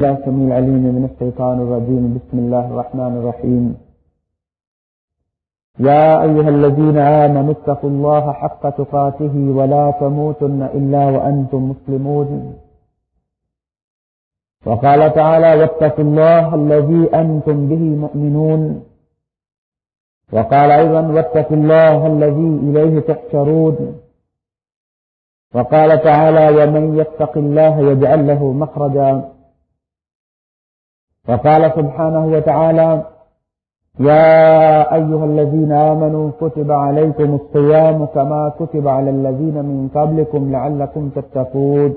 الله السميع العليم من الشيطان الرجيم، بسم الله الرحمن الرحيم. يا أيها الذين آمنوا اتقوا الله حق تقاته ولا تموتن إلا وأنتم مسلمون. وقال تعالى واتقوا الله الذي أنتم به مؤمنون. وقال أيضا واتقوا الله الذي إليه تحشرون. وقال تعالى ومن يتق الله يجعل له مخرجا. وقال سبحانه وتعالى، يا أيها الذين آمنوا كتب عليكم الصيام كما كتب على الذين من قبلكم لعلكم تتقون.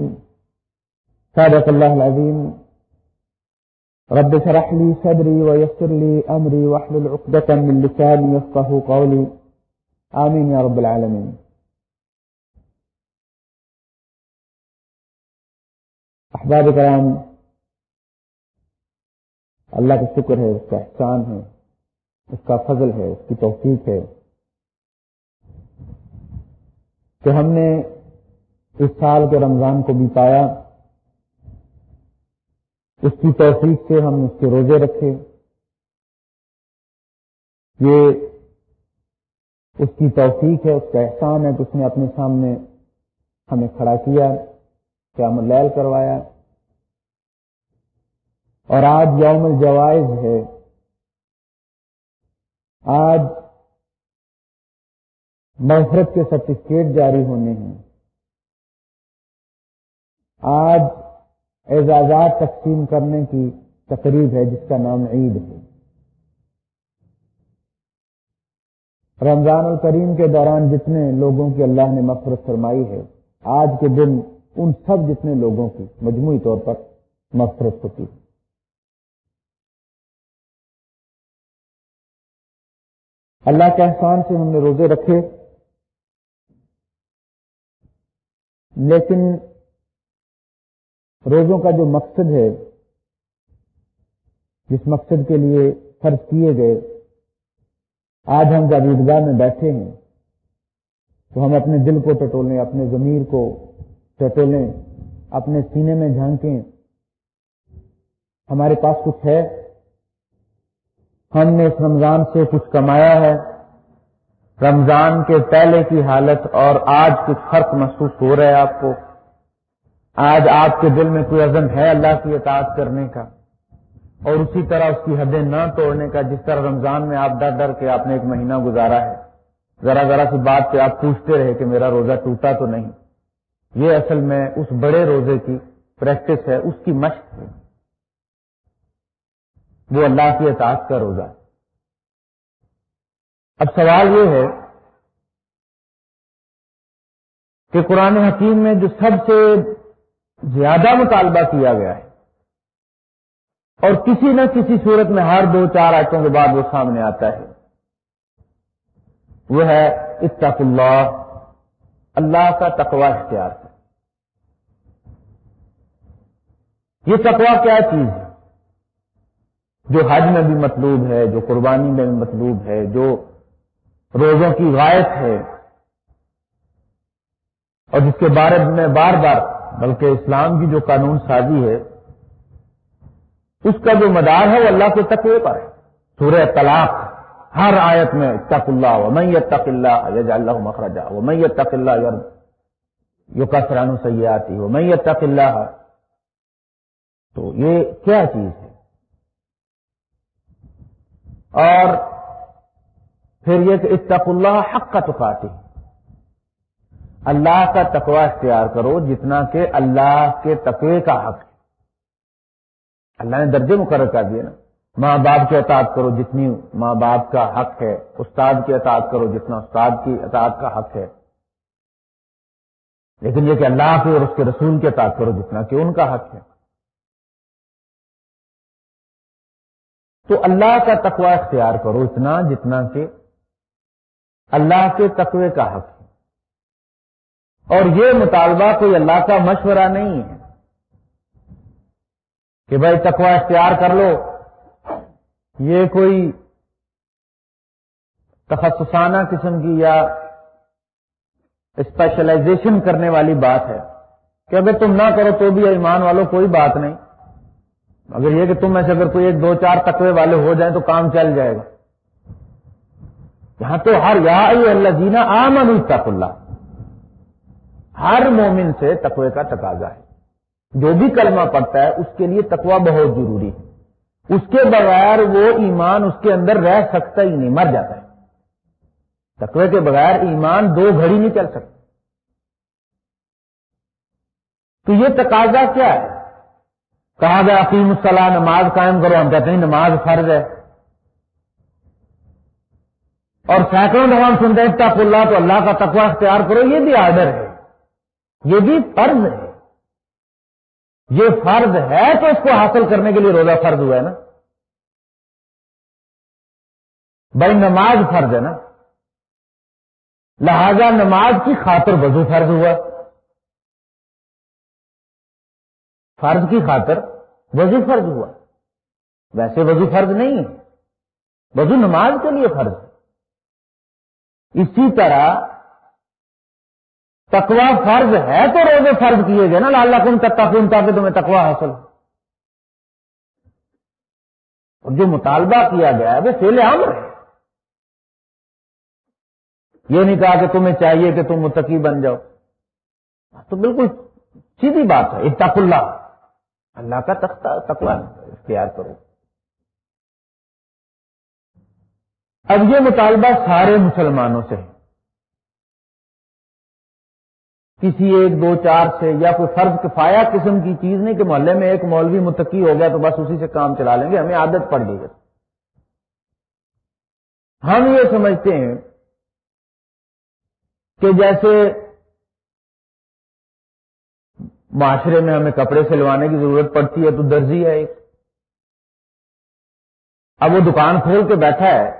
صدق الله العظيم. رب اشرح لي صدري ويسر لي أمري واحلل عقدة من لساني يفقه قولي. آمين يا رب العالمين. احباب کرام اللہ کا شکر ہے، اس کا احسان ہے، اس کا فضل ہے، اس کی توفیق ہے۔ کہ ہم نے اس سال کے رمضان کو بھی پایا، اس کی توفیق سے ہم اس کے روزے رکھے۔ یہ اس کی توفیق ہے، اس کا احسان ہے کہ اس نے اپنے سامنے ہمیں کھڑا کیا، قیام اللیل کروایا۔ اور آج یوم الجوائز ہے۔ آج مغفرت کے سرٹیفکیٹ جاری ہونے ہیں۔ آج اعزازات تقسیم کرنے کی تقریب ہے، جس کا نام عید ہے۔ رمضان الکریم کے دوران جتنے لوگوں کی اللہ نے مغفرت فرمائی ہے، آج کے دن ان سب جتنے لوگوں کی مجموعی طور پر مغفرت ہوتی ہے۔ اللہ کے احسان سے ہم نے روزے رکھے۔ لیکن روزوں کا جو مقصد ہے، جس مقصد کے لیے فرض کیے گئے، آج ہم جب عیدگاہ میں بیٹھے ہیں، تو ہم اپنے دل کو ٹٹولیں، اپنے ضمیر کو ٹٹولیں، اپنے سینے میں جھانکیں۔ ہمارے پاس کچھ ہے۔ ہم نے اس رمضان سے کچھ کمایا ہے۔ رمضان کے پہلے کی حالت اور آج کچھ فرق محسوس ہو رہا ہے آپ کو۔ آج آپ کے دل میں کوئی عزم ہے اللہ کی اطاعت کرنے کا۔ اور اسی طرح اس کی حدیں نہ توڑنے کا، جس طرح رمضان میں آپ ڈر ڈر کے آپ نے ایک مہینہ گزارا ہے۔ ذرا ذرا سی بات پہ آپ پوچھتے رہے کہ میرا روزہ ٹوٹا تو نہیں۔ یہ اصل میں اس بڑے روزے کی پریکٹس ہے، اس کی مشق ہے۔ وہ اللہ کی اطاعت کا روزہ ہے۔ اب سوال یہ ہے کہ قرآن حکیم میں جو سب سے زیادہ مطالبہ کیا گیا ہے اور کسی نہ کسی صورت میں ہر دو چار آیتوں کے بعد وہ سامنے آتا ہے، وہ ہے اتق اللہ اللہ کا تقوا اختیار۔ ہے یہ تقوا کیا چیز ہے؟ جو حج میں بھی مطلوب ہے، جو قربانی میں بھی مطلوب ہے، جو روزوں کی غائب ہے۔ اور جس کے بارے میں بار بار، بلکہ اسلام کی جو قانون سازی ہے، اس کا جو مدار ہے، وہ اللہ کے تقوی پر ہے۔ سورہ طلاق، ہر آیت میں تق اللہ و میں تق اللہ یج اللہ مخرجہ وہ میں تق اللہ یو کسران سید آتی وہ میں تق اللہ۔ تو یہ کیا چیز ہے؟ اور پھر یہ کہ اتق اللہ حق کا تقاتی۔ اللہ کا تقوی اختیار کرو جتنا کہ اللہ کے تقوی کا حق ہے۔ اللہ نے درجے مقرر کر دیے نا۔ ماں باپ کی اطاعت کرو جتنی ماں باپ کا حق ہے۔ استاد کی اطاعت کرو جتنا استاد کی اطاعت کا حق ہے۔ لیکن یہ کہ اللہ کے اور اس کے رسول کی اطاعت کرو جتنا کہ ان کا حق ہے۔ تو اللہ کا تقوی اختیار کرو اتنا جتنا کہ اللہ کے تقوی کا حق ہے۔ اور یہ مطالبہ کوئی اللہ کا مشورہ نہیں ہے کہ بھائی تقوی اختیار کر لو۔ یہ کوئی تخصصانہ قسم کی یا اسپیشلائزیشن کرنے والی بات ہے کہ اگر تم نہ کرو تو بھی ایمان والوں کوئی بات نہیں۔ اگر یہ کہ تم میں سے اگر کوئی ایک دو چار تقوی والے ہو جائیں تو کام چل جائے گا۔ یہاں تو ہر یا اللہ جینا آمن تک اللہ۔ ہر مومن سے تقوی کا تقاضا ہے۔ جو بھی کلمہ پڑتا ہے، اس کے لیے تقوی بہت ضروری ہے۔ اس کے بغیر وہ ایمان اس کے اندر رہ سکتا ہی نہیں، مر جاتا ہے۔ تقوی کے بغیر ایمان دو گھڑی نہیں چل سکتا۔ تو یہ تقاضا کیا ہے؟ کہا گیا عقیم الصلاح نماز قائم کرو، ہم کہتے ہیں نماز فرض ہے۔ اور سینکڑوں نماز سنتے ہیں تک اللہ تو اللہ کا تقوی اختیار کرو، یہ بھی آرڈر ہے۔ یہ بھی فرض ہے۔ یہ فرض ہے تو اس کو حاصل کرنے کے لیے روزہ فرض ہوا ہے نا۔ بھائی، نماز فرض ہے نا۔ لہذا نماز کی خاطر وضو فرض ہوا۔ فرض کی خاطر وضو فرض ہوا۔ ویسے وضو فرض نہیں ہے۔ وضو نماز کے لیے فرض ہے۔ اسی طرح تکوا فرض ہے تو روزے فرض کیے گئے نا۔ لال کن تک کن تاکہ تمہیں تکوا حاصل اور جو مطالبہ کیا گیا ہے، وہ فیل عام ہے۔ یہ نہیں کہا کہ تمہیں چاہیے کہ تم متقی بن جاؤ۔ تو بالکل سیدھی بات ہے۔ اتق اللہ۔ اللہ کا تختہ تکوا اختیار کرو۔ اب یہ مطالبہ سارے مسلمانوں سے ہے۔ کسی ایک، دو، چار سے یا کوئی فرض کفایا قسم کی چیز نہیں کہ محلے میں ایک مولوی متقی ہو گیا تو بس اسی سے کام چلا لیں گے، ہمیں عادت پڑ گئی ہم یہ سمجھتے ہیں کہ جیسے معاشرے میں ہمیں کپڑے سلوانے کی ضرورت پڑتی ہے تو درزی ہے ایک۔ اب وہ دکان کھول کے بیٹھا ہے،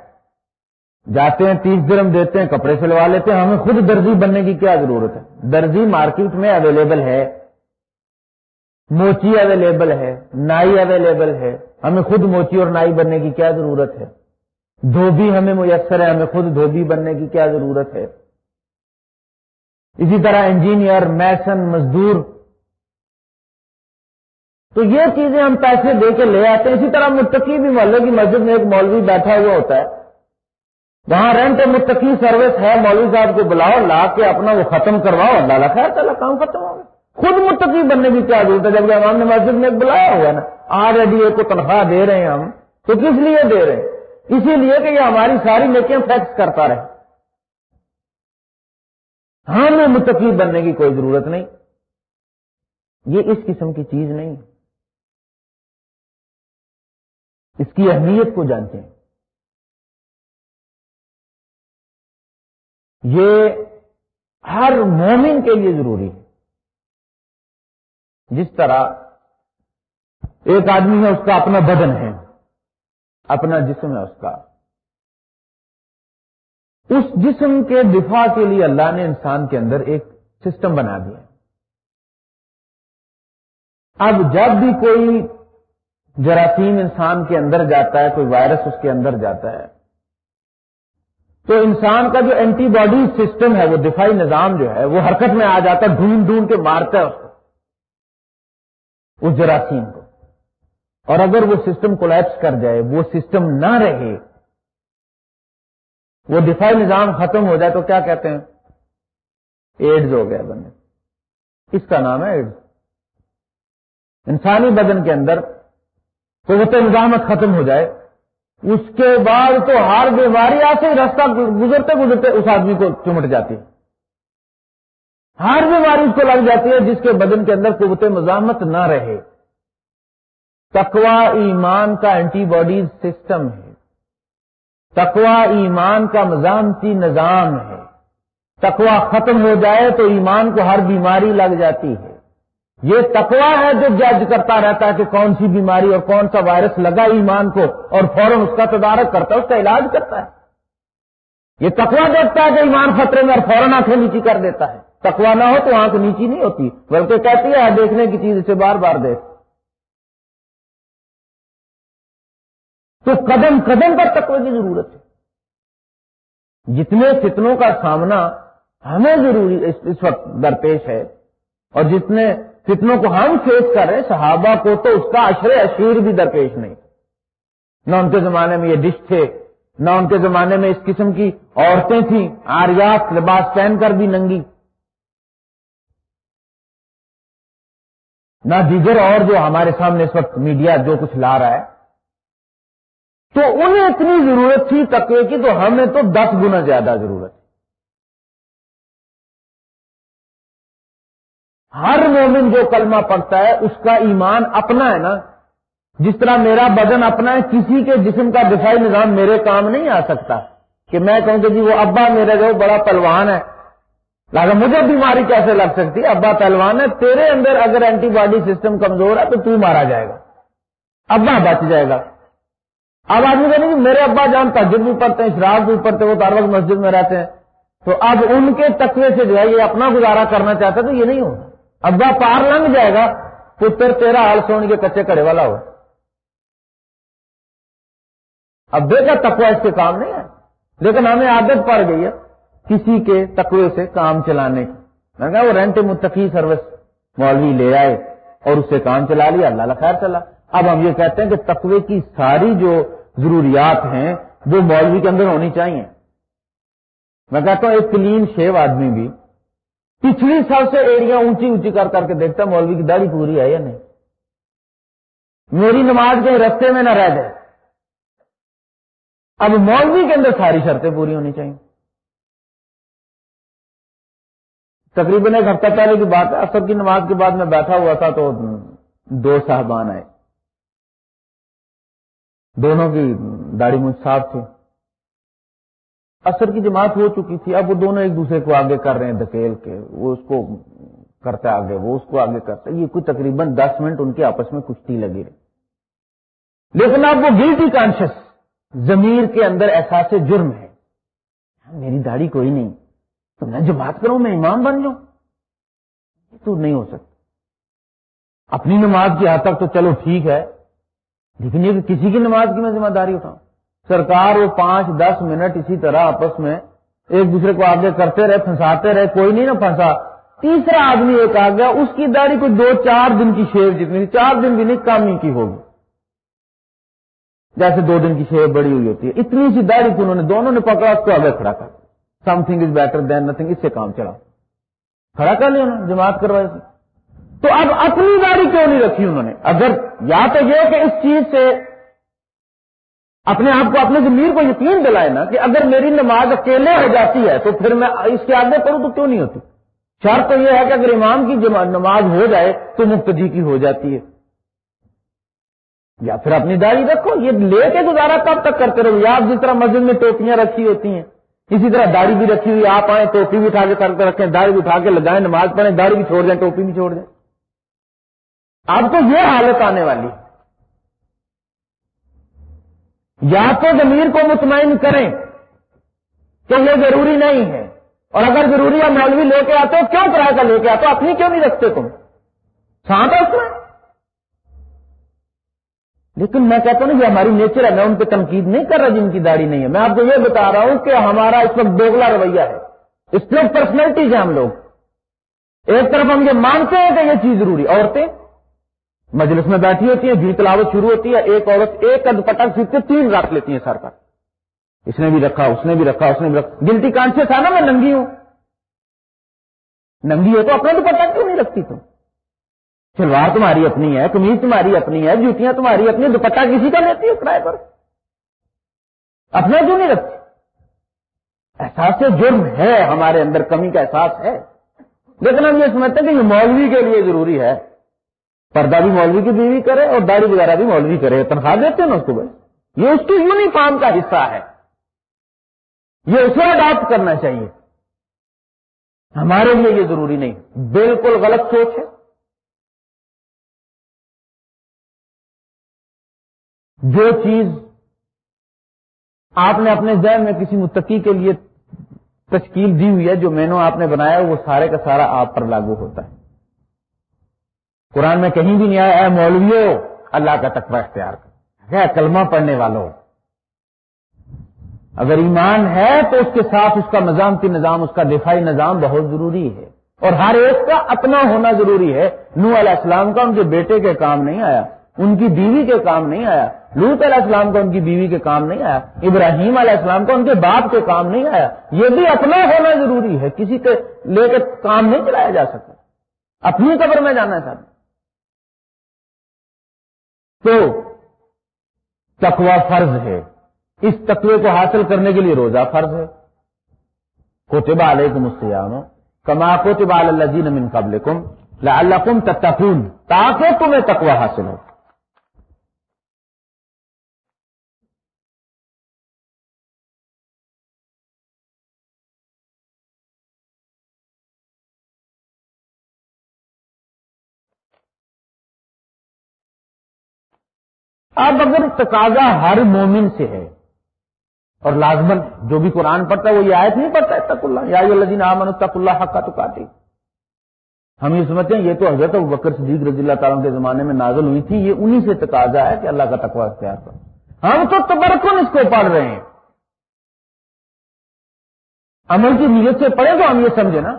جاتے ہیں، تیس درم دیتے ہیں، کپڑے سلوا لیتے ہیں، ہمیں خود درزی بننے کی کیا ضرورت ہے؟ درزی مارکیٹ میں اویلیبل ہے، موچی اویلیبل ہے، نائی اویلیبل ہے، ہمیں خود موچی اور نائی بننے کی کیا ضرورت ہے؟ دھوبی ہمیں میسر ہے، ہمیں خود دھوبی بننے کی کیا ضرورت ہے؟ اسی طرح انجینئر، میسن، مزدور تو یہ چیزیں ہم پیسے دے کے لے آتے ہیں۔ اسی طرح متقی بھی محلے کی مسجد میں ایک مولوی بیٹھا ہوا ہوتا ہے۔ وہاں رینٹ متقی سروس ہے۔ مولوی صاحب کو بلاؤ، لا کے اپنا وہ ختم کرواؤ۔ اللہ خیر چلا کام ختم ہو خود متقی بننے کی کیا ضرورت ہے؟ جب ہم نے مسجد میں بلایا ہوا ہے نا۔ آلریڈی ایک کو تنخواہ دے رہے ہیں ہم۔ تو کس لیے دے رہے ہیں؟ اسی لیے کہ یہ ہماری ساری نیکیاں فیکس کرتا رہے۔ ہمیں متقی بننے کی کوئی ضرورت نہیں۔ یہ اس قسم کی چیز نہیں۔ ہے اس کی اہمیت کو جانتے ہیں۔ یہ ہر مومن کے لیے ضروری ہے۔ جس طرح ایک آدمی ہے، اس کا اپنا بدن ہے، اپنا جسم ہے اس کا۔ اس جسم کے دفاع کے لیے اللہ نے انسان کے اندر ایک سسٹم بنا دیا۔ اب جب بھی کوئی جراثیم انسان کے اندر جاتا ہے، کوئی وائرس اس کے اندر جاتا ہے۔ تو انسان کا جو اینٹی باڈی سسٹم ہے، وہ دفاعی نظام جو ہے، وہ حرکت میں آ جاتا ہے، ڈھونڈ ڈھونڈ کے مارتا ہے اس کو، اس جراثیم کو۔ اور اگر وہ سسٹم کولیپس کر جائے، وہ سسٹم نہ رہے، وہ دفاعی نظام ختم ہو جائے، تو کیا کہتے ہیں؟ ایڈز ہو گیا بندے۔ اس کا نام ہے ایڈز۔ انسانی بدن کے اندر قوت نظامت ختم ہو جائے۔ اس کے بعد تو ہر بیماری آتے رستہ گزرتے گزرتے اس آدمی کو چمٹ جاتی۔ ہے ہر بیماری اس کو لگ جاتی ہے جس کے بدن کے اندر قوت مزاحمت نہ رہے۔ تکوا ایمان کا اینٹی باڈیز سسٹم ہے۔ تکوا ایمان کا مزاحمتی نظام ہے۔ تکوا ختم ہو جائے تو ایمان کو ہر بیماری لگ جاتی ہے۔ یہ تکوا ہے جو جج کرتا رہتا ہے کہ کون سی بیماری اور کون سا وائرس لگا ایمان کو اور فوراً اس کا تدارک کرتا ہے، اس کا علاج کرتا ہے۔ یہ تکوا دیکھتا ہے کہ ایمان خطرے میں اور فوراً آنکھیں نیچی کر دیتا ہے۔ تکوا نہ ہو تو آنکھ نیچی نہیں ہوتی، بلکہ کہتی ہے دیکھنے کی چیز اسے بار بار دیکھ۔ تو قدم قدم پر تقوی کی ضرورت ہے۔ جتنے فتنوں کا سامنا ہمیں ضروری اس وقت درپیش ہے اور جتنے فتنوں کو ہم فیس کر رہے ہیں، صحابہ کو تو اس کا اشر اشیر بھی درپیش نہیں۔ نہ ان کے زمانے میں یہ ڈش تھے، نہ ان کے زمانے میں اس قسم کی عورتیں تھیں آریات لباس پہن کر بھی ننگی۔ نہ دیگر اور جو ہمارے سامنے اس وقت میڈیا جو کچھ لا رہا ہے۔ تو انہیں اتنی ضرورت تھی تقوی کی تو ہمیں تو دس گنا زیادہ ضرورت۔ ہر مومن جو کلمہ پڑتا ہے، اس کا ایمان اپنا ہے نا۔ جس طرح میرا بدن اپنا ہے، کسی کے جسم کا دفاعی نظام میرے کام نہیں آ سکتا۔ کہ میں کہوں کہ جی وہ ابا میرے جو بڑا پلوان ہے۔ لہٰذا مجھے بیماری کیسے لگ سکتی؟ ہے ابا پہلوان ہے، تیرے اندر اگر اینٹی باڈی سسٹم کمزور ہے تو تو مارا جائے گا۔ ابا بچ جائے گا۔ اب آدمی کہیں کہ میرے ابا جان تجد بھی پڑھتے ہیں، شراب بھی پڑھتے وہ تاروک مسجد میں رہتے ہیں۔ تو اب ان کے تقوی سے جو ہے، یہ اپنا گزارا کرنا چاہتا تو یہ نہیں ہوگا ابا پار لنگ جائے گا پتر تیرا حال سونے کے کچے کڑے والا ہو اب دیکھا تقوی اس کے کام نہیں ہے لیکن ہمیں عادت پڑ گئی ہے کسی کے تقوی سے کام چلانے کی میں کہا وہ رینٹ متقی سروس مولوی لے آئے اور اس سے کام چلا لیا اللہ خیر چلا اب ہم یہ کہتے ہیں کہ تقوی کی ساری جو ضروریات ہیں وہ مولوی کے اندر ہونی چاہیے میں کہتا ہوں ایک کلین شیو آدمی بھی پچھلی سب سے ایریا اونچی اونچی کر کر کے دیکھتا مولوی کی داڑھی پوری ہے یا نہیں؟ میری نماز کے رستے میں نہ رہ جائے۔ اب مولوی کے اندر ساری شرطیں پوری ہونی چاہیے۔ تقریباً ایک ہفتہ پہلے کی بات ہے، اثر کی نماز کے بعد میں بیٹھا ہوا تھا تو دو صاحبان آئے۔ دونوں کی داڑھی مجھ صاف تھی۔ اثر کی جماعت ہو چکی تھی، اب وہ دونوں ایک دوسرے کو آگے کر رہے ہیں دھکیل کے، وہ اس کو کرتا آگے، وہ اس کو آگے کرتا یہ کوئی تقریباً دس منٹ ان کے آپس میں کشتی لگی رہی۔ لیکن اب وہ گلٹی کانشیس ضمیر کے اندر احساس جرم ہے۔ میری داڑھی کوئی نہیں۔ تو میں جو بات کروں، میں امام بن جاؤں۔ تو نہیں ہو سکتا۔ اپنی نماز کی حد تک تو چلو ٹھیک ہے، لیکن یہ کسی کی نماز کی میں ذمہ داری اٹھاؤں۔ سرکار وہ پانچ، دس منٹ اسی طرح آپس میں ایک دوسرے کو آگے کرتے رہے، پھنساتے رہے، کوئی نہیں نا پھنسا۔ تیسرا آدمی ایک آ گیا، اس کی داڑھی کوئی دو، چار دن کی شیو جتنی چار دن بھی نہیں کام کی ہوگی۔ جیسے دو دن کی شیو بڑی ہوئی ہوتی ہے، اتنی سی داڑھی کو انہوں نے، دونوں نے پکڑا، اس کو آگے کھڑا کر۔ Something is better than nothing اس سے کام چلا۔ کھڑا کر لیا انہوں نے، جماعت کروائی تو اب اپنی گاڑی کیوں نہیں رکھی انہوں نے؟ اگر یا تو یہ کہ اس چیز سے اپنے آپ کو اپنے ضمیر کو یقین دلائے نا کہ اگر میری نماز اکیلے ہو جاتی ہے تو پھر میں اس کے آگے کروں تو کیوں نہیں ہوتی؟ شرط تو یہ ہے کہ اگر امام کی نماز ہو جائے تو مفتجی کی ہو جاتی ہے۔ یا پھر اپنی داڑھی رکھو، یہ لے کے گزارا کب تک کرتے رہو؟ یا جس طرح مسجد میں ٹوپیاں رکھی ہوتی ہیں، اسی طرح داڑھی بھی رکھی ہوئی، آپ آئیں، ٹوپی بھی اٹھا کے کر کے رکھیں، داڑھی بھی اٹھا کے لگائیں، نماز پڑھیں، داڑھی بھی چھوڑ دیں، ٹوپی بھی چھوڑ دیں۔ آپ کو یہ حالت آنے والی ہے۔ یا تو زمین کو مطمئن کریں کہ یہ ضروری نہیں ہے۔ اور اگر ضروری ہے مولوی لے کے آتے ہو، کیوں کرایہ کا لے کے آتے ہو؟ اپنی کیوں نہیں رکھتے تم؟ سانپ ہے اس میں؟ لیکن میں کہتا ہوں یہ ہماری نیچر ہے، میں ان پہ تنقید نہیں کر رہا جن کی داڑھی نہیں ہے۔ میں آپ کو یہ بتا رہا ہوں کہ ہمارا اس وقت دوگلا رویہ ہے۔ اسپلٹ پرسنالٹیز ہیں ہم لوگ۔ ایک طرف ہم یہ مانتے ہیں کہ یہ چیز ضروری عورتیں مجلس میں بیٹھی ہوتی ہیں جی تلاوت شروع ہوتی ہے، ایک عورت ایک اد پٹک کے تین رکھ لیتی ہیں سر پر۔ اس نے بھی رکھا، اس نے بھی رکھا، اس نے بھی رکھا۔ گلٹی کانچے تھا نا، میں ننگی ہوں۔ ننگی ہو تو اپنا دوپٹہ کیوں نہیں رکھتی تم؟ شلوار تمہاری اپنی ہے کمیز تمہاری اپنی ہے، جوتیاں تمہاری اپنی، دوپٹہ کسی کا لیتی ہے کرائے پر؟ اپنا کیوں نہیں رکھتی؟ احساس جرم ہے، ہمارے اندر کمی کا احساس ہے۔ لیکن ہم یہ سمجھتے ہیں کہ یہ مولوی کے لیے ضروری ہے۔ پردہ بھی مولوی کی بیوی کرے اور داڑھی وغیرہ بھی مولوی کرے، تنخواہ دیتے ہیں نا اس کو بھائی یہ اس کی یونیفارم کا حصہ ہے۔ یہ اسے اڈاپٹ کرنا چاہیے۔ ہمارے لیے یہ ضروری نہیں۔ بالکل غلط سوچ ہے۔ جو چیز آپ نے اپنے ذہن میں کسی متقی کے لیے تشکیل دی ہوئی ہے، جو مینو آپ نے بنایا وہ سارے کا سارا آپ پر لاگو ہوتا ہے۔ قرآن میں کہیں بھی نہیں آیا، اے مولویو، اللہ کا تقوی اختیار کر۔ کلمہ پڑھنے والوں۔ اگر ایمان ہے تو اس کے ساتھ اس کا نظام کی نظام، اس کا دفاعی نظام بہت ضروری ہے۔ اور ہر ایک کا اپنا ہونا ضروری ہے۔ نو علیہ السلام کا ان کے بیٹے کے کام نہیں آیا، ان کی بیوی کے کام نہیں آیا۔ لوت علیہ السلام کا ان کی بیوی کے کام نہیں آیا۔ ابراہیم علیہ السلام کا ان کے باپ کے کام نہیں آیا۔ یہ بھی اپنا ہونا ضروری ہے۔ کسی کے لے کے کام نہیں چلایا جا سکتا۔ اپنی قبر میں جانا ہے صاحب تو تقوا فرض ہے۔ اس تقوی کو حاصل کرنے کے لیے روزہ فرض ہے۔ کوتبہ علیکم السلام کما کوتبہ اللہ جی نمن قبل کم اللہ تاکہ تمہیں تقوا حاصل ہو۔ اب اگر تقاضا ہر مومن سے ہے اور لازمن جو بھی قرآن پڑھتا ہے وہ یہ آیت نہیں پڑھتا ہے تک اللہ، یا الدین آمن تک اللہ حق کا تو کاٹے ہم یہ سمجھتے ہیں، یہ تو حضرت بکر صدیق رضی اللہ تعالیٰ کے زمانے میں نازل ہوئی تھی، یہ انہی سے تقاضا ہے کہ اللہ کا تقوا اختیار کر ہم تو تبرکن اس کو پڑھ رہے ہیں۔ عمل کی نیت سے پڑھے تو ہم یہ سمجھے نا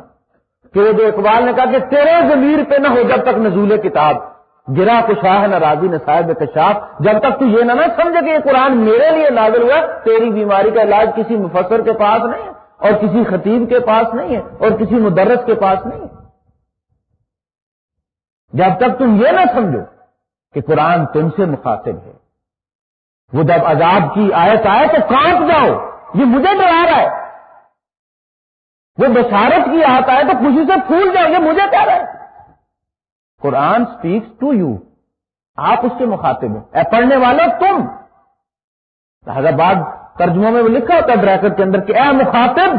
کہ وہ جو اقبال نے کہا کہ تیرے ضمیر پہ نہ ہو جب تک نزول کتاب۔ گرا کشاہ نہ راضی نہ صاحب کشاف، جب تک تو یہ نہ نہ سمجھے کہ یہ قرآن میرے لیے نازل ہوا، تیری بیماری کا علاج کسی مفسر کے پاس نہیں ہے، اور کسی خطیب کے پاس نہیں ہے، اور کسی مدرس کے پاس نہیں ہے۔ جب تک تم یہ نہ سمجھو کہ قرآن تم سے مخاطب ہے۔ وہ جب عذاب کی آیت آئے تو کانپ جاؤ، یہ مجھے ڈرا رہا ہے۔ وہ بشارت کی آیت آئے تو خوشی سے پھول جاؤ، یہ مجھے کہہ رہا ہے۔ قرآن اسپیکس ٹو یو آپ اس کے مخاطب ہیں. اے پڑھنے والے تم. حیدرآباد ترجموں میں وہ لکھا ہوتا ہے بریکٹ کے اندر کہ اے مخاطب.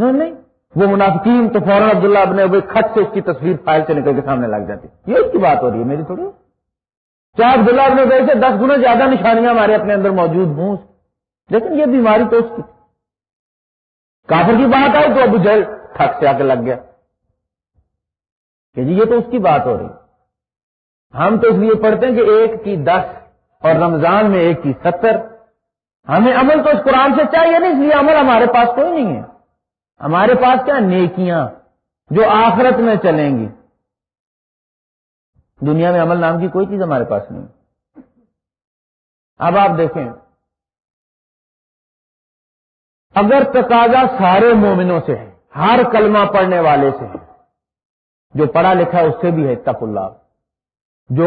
نہیں. وہ منافقین تو فوراً عبداللہ ابن ابھی خط سے اس کی تصویر فائل سے نکل کے سامنے لگ جاتی. یہ اس کی بات ہو رہی ہے میری تھوڑی. کیا عبداللہ ابن ابھی سے دس گنا زیادہ نشانیاں ہمارے اپنے اندر موجود ہوں؟ لیکن یہ بیماری تو اس کی. کافر کی بات آئی تو ابو جل تھک سے آ کے لگ گیا. کہ جی یہ تو اس کی بات ہو رہی۔ ہم تو اس لیے پڑھتے ہیں کہ ایک کی دس اور رمضان میں ایک کی ستر۔ ہمیں عمل تو اس قرآن سے چاہیے نہیں، اس لیے عمل ہمارے پاس کوئی نہیں ہے۔ ہمارے پاس کیا نیکیاں جو آخرت میں چلیں گی۔ دنیا میں عمل نام کی کوئی چیز ہمارے پاس نہیں۔ اب آپ دیکھیں۔ اگر تقاضا سارے مومنوں سے ہے، ہر کلمہ پڑھنے والے سے ہے جو پڑھا لکھا ہے اس سے بھی ہے اتق اللہ۔ جو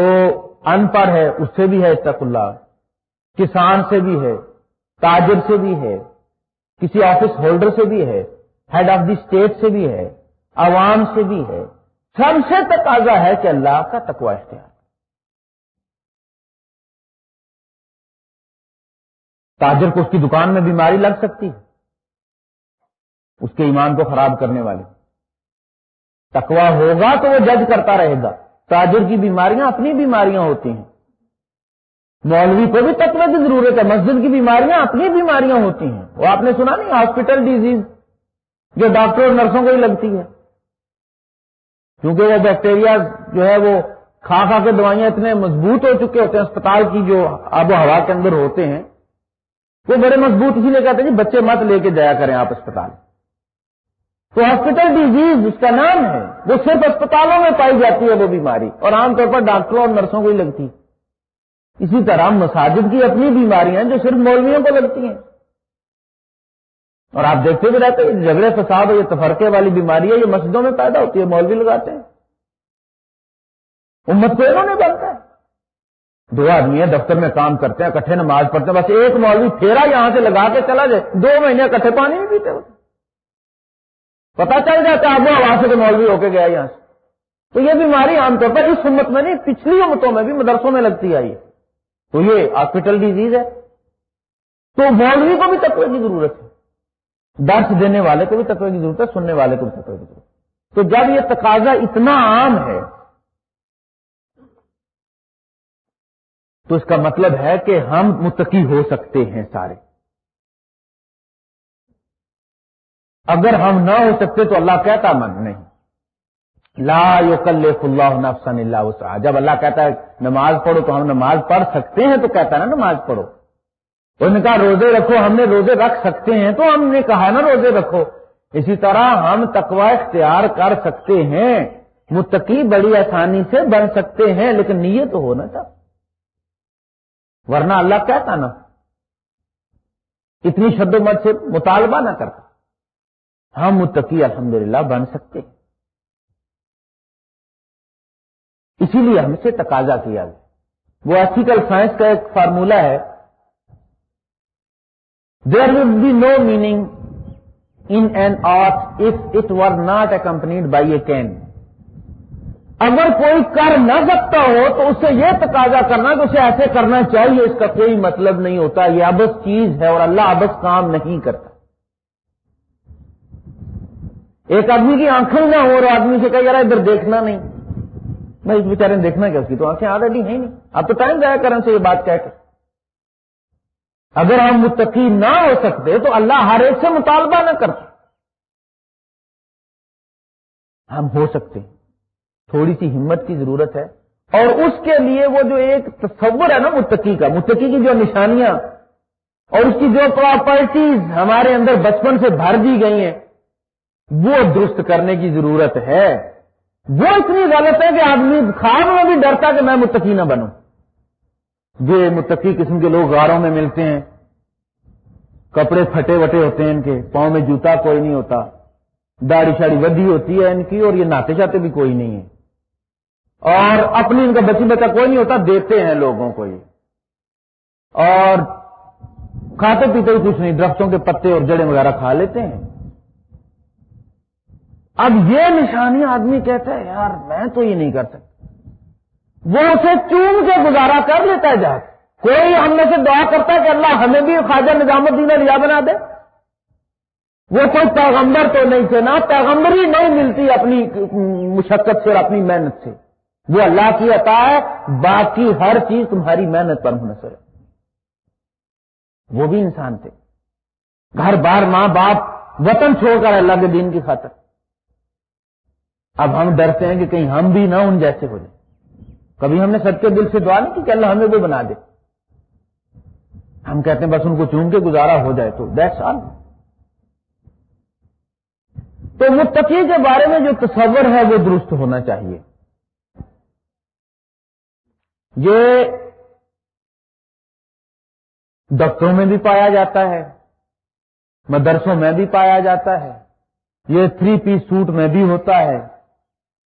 ان پڑھ ہے اس سے بھی ہے اتق اللہ۔ کسان سے بھی ہے، تاجر سے بھی ہے، کسی آفس ہولڈر سے بھی ہے ہیڈ آف دی اسٹیٹ سے بھی ہے، عوام سے بھی ہے۔ سب سے تقاضا ہے کہ اللہ کا تقوا اختیار۔ تاجر کو اس کی دکان میں بیماری لگ سکتی ہے، اس کے ایمان کو خراب کرنے والی تکوا ہوگا تو وہ جج کرتا رہے گا۔ تاجر کی بیماریاں اپنی بیماریاں ہوتی ہیں۔ مولوی کو بھی تقوی کی ضرورت ہے، مسجد کی بیماریاں اپنی بیماریاں ہوتی ہیں۔ وہ آپ نے سنا نہیں ہاسپٹل ڈیزیز جو ڈاکٹر اور نرسوں کو ہی لگتی ہے۔ کیونکہ وہ بیکٹیریا جو ہے وہ کھا کھا کے دوائیاں اتنے مضبوط ہو چکے ہوتے ہیں، اسپتال کی جو آب و ہوا کے اندر ہوتے ہیں، وہ بڑے مضبوط اسی لیے کہتے ہیں جی بچے مت لے کے جایا کریں آپ اسپتال۔ تو ہاسپٹل ڈیزیز اس کا نام ہے، وہ صرف اسپتالوں میں پائی جاتی ہے وہ بیماری۔ اور عام طور پر ڈاکٹروں اور نرسوں کو ہی لگتی اسی طرح مساجد کی اپنی بیماریاں جو صرف مولویوں کو لگتی ہیں۔ اور آپ دیکھتے بھی رہتے ہیں، جھگڑے، فساد اور یہ تفرقے والی بیماری ہے یہ مسجدوں میں پیدا ہوتی ہے مولوی لگاتے ہیں۔ امت کو انہوں نے بنتا ہے۔ دو آدمی ہیں، دفتر میں کام کرتے ہیں کٹھے نماز پڑھتے ہیں، بس ایک مولوی پھیرا یہاں سے لگا کے چلا جائے۔ دو مہینے کٹھے پانی نہیں پیتے ہوتے پتا چل جاتا ہے وہاں سے مولوی ہو کے گیا یہاں سے۔ تو یہ بیماری عام طور پر اس امت میں نہیں، پچھلی امتوں میں بھی مدرسوں میں لگتی آئی تو یہ ہاسپٹل ڈیزیز ہے۔ تو مولوی کو بھی تقوی کی ضرورت ہے۔ درس دینے والے کو بھی تقوی کی ضرورت ہے، سننے والے کو بھی تقوی کی ضرورت ہے۔ تو جب یہ تقاضا اتنا عام ہے، تو اس کا مطلب ہے کہ ہم متقی ہو سکتے ہیں سارے۔ اگر ہم نہ ہو سکتے تو اللہ کہتا من نہیں۔ لا کل اللہ نفسن اللہ جب اللہ کہتا ہے نماز پڑھو تو ہم نماز پڑھ سکتے ہیں تو کہتا ہے نا نماز پڑھو۔ انہوں نے کہا روزے رکھو، ہم نے روزے رکھ سکتے ہیں تو ہم نے کہا نا روزے رکھو۔ اسی طرح ہم تقوا اختیار کر سکتے ہیں، متقی بڑی آسانی سے بن سکتے ہیں، لیکن نیت تو ہونا چاہیے ورنہ اللہ کہتا نا، اتنی شد و مت سے مطالبہ نہ کرتا۔ ہم متقی الحمدللہ بن سکتے ہیں۔ اسی لیے ہم سے تقاضا کیا گیا۔ وہ ایتھیکل سائنس کا ایک فارمولا ہے۔ There will be no meaning in an art if it were not accompanied by a can اگر کوئی کر نہ سکتا ہو تو اسے یہ تقاضا کرنا کہ اسے ایسے کرنا چاہیے، اس کا کوئی مطلب نہیں ہوتا۔ یہ ابس چیز ہے اور اللہ ابس کام نہیں کرتا۔ ایک آدمی کی آنکھیں نہ ہو اور آدمی سے کہا یار، ادھر دیکھنا نہیں۔ میں اس بیچارے نے دیکھنا کیا اس کی؟ تو آنکھیں آلریڈی ہیں نہیں اب تو ٹائم ضائع کریں سے یہ بات کہہ کے۔ اگر ہم متقی نہ ہو سکتے تو اللہ ہر ایک سے مطالبہ نہ کرتے ہم ہو سکتے۔ تھوڑی سی ہمت کی ضرورت ہے۔ اور اس کے لیے وہ جو ایک تصور ہے نا متقی کا، متقی کی جو نشانیاں اور اس کی جو پراپرٹیز ہمارے اندر بچپن سے بھر دی گئی ہیں وہ درست کرنے کی ضرورت ہے۔ وہ اتنی غلط ہے کہ آدمی خواب میں بھی ڈرتا کہ میں متقی نہ بنوں۔ جو متقی قسم کے لوگ غاروں میں ملتے ہیں، کپڑے پھٹے وٹے ہوتے ہیں ان کے، پاؤں میں جوتا کوئی نہیں ہوتا، داڑھی شاڑی ودی ہوتی ہے ان کی اور یہ ناتے چاہتے بھی کوئی نہیں ہے۔ اور اپنی ان کا بچی بچہ کوئی نہیں ہوتا دیتے ہیں لوگوں کو یہ۔ اور کھاتے پیتے بھی کچھ نہیں، درختوں کے پتے اور جڑے وغیرہ کھا لیتے ہیں۔ اب یہ نشانی آدمی کہتا ہے، یار، میں تو یہ نہیں کر سکتا. وہ اسے چوم کے گزارا کر لیتا ہے جا کوئی ہم میں سے دعا کرتا ہے کہ اللہ ہمیں بھی خواجہ نظام الدین ریا بنا دے۔ وہ کوئی پیغمبر تو نہیں تھے نا پیغمبر ہی نہیں ملتی اپنی مشقت سے اور اپنی محنت سے۔ وہ اللہ کی عطا ہے، باقی ہر چیز تمہاری محنت پر منحصر ہے۔ وہ بھی انسان تھے۔ گھر بار ماں باپ وطن چھوڑ کر اللہ کے دین کی خاطر۔ اب ہم ڈرتے ہیں کہ کہیں ہم بھی نہ ان جیسے ہو جائیں۔ کبھی ہم نے سب کے دل سے دعا نہیں کی کہ اللہ ہمیں بھی بنا دے۔ ہم کہتے ہیں بس ان کو چون کے گزارا ہو جائے تو دیٹس آل تو متقی کے بارے میں جو تصور ہے وہ درست ہونا چاہیے۔ یہ دفتروں میں بھی پایا جاتا ہے، مدرسوں میں بھی پایا جاتا ہے۔ یہ تھری پیس سوٹ میں بھی ہوتا ہے۔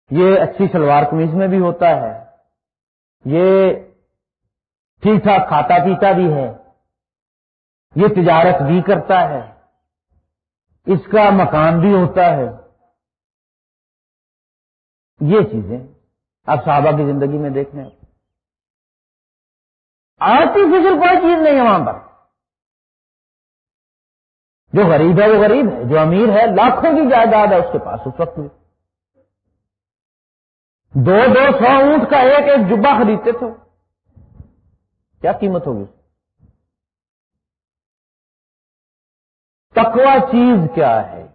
یہ اچھی شلوار قمیض میں بھی ہوتا ہے۔ یہ ٹھیک ٹھاک کھاتا پیتا بھی ہے۔ یہ تجارت بھی کرتا ہے۔ اس کا مکان بھی ہوتا ہے۔ یہ چیزیں آپ صحابہ کی زندگی میں دیکھنے آرٹیفیشل کوئی چیز نہیں ہے وہاں پر۔ جو غریب ہے وہ غریب ہے، جو امیر ہے، لاکھوں کی جائیداد ہے اس کے پاس، اس وقت میں۔ دو دو سو اونٹ کا ایک ایک جبا خریدتے تھے کیا قیمت ہوگی؟ تکوا چیز کیا ہے؟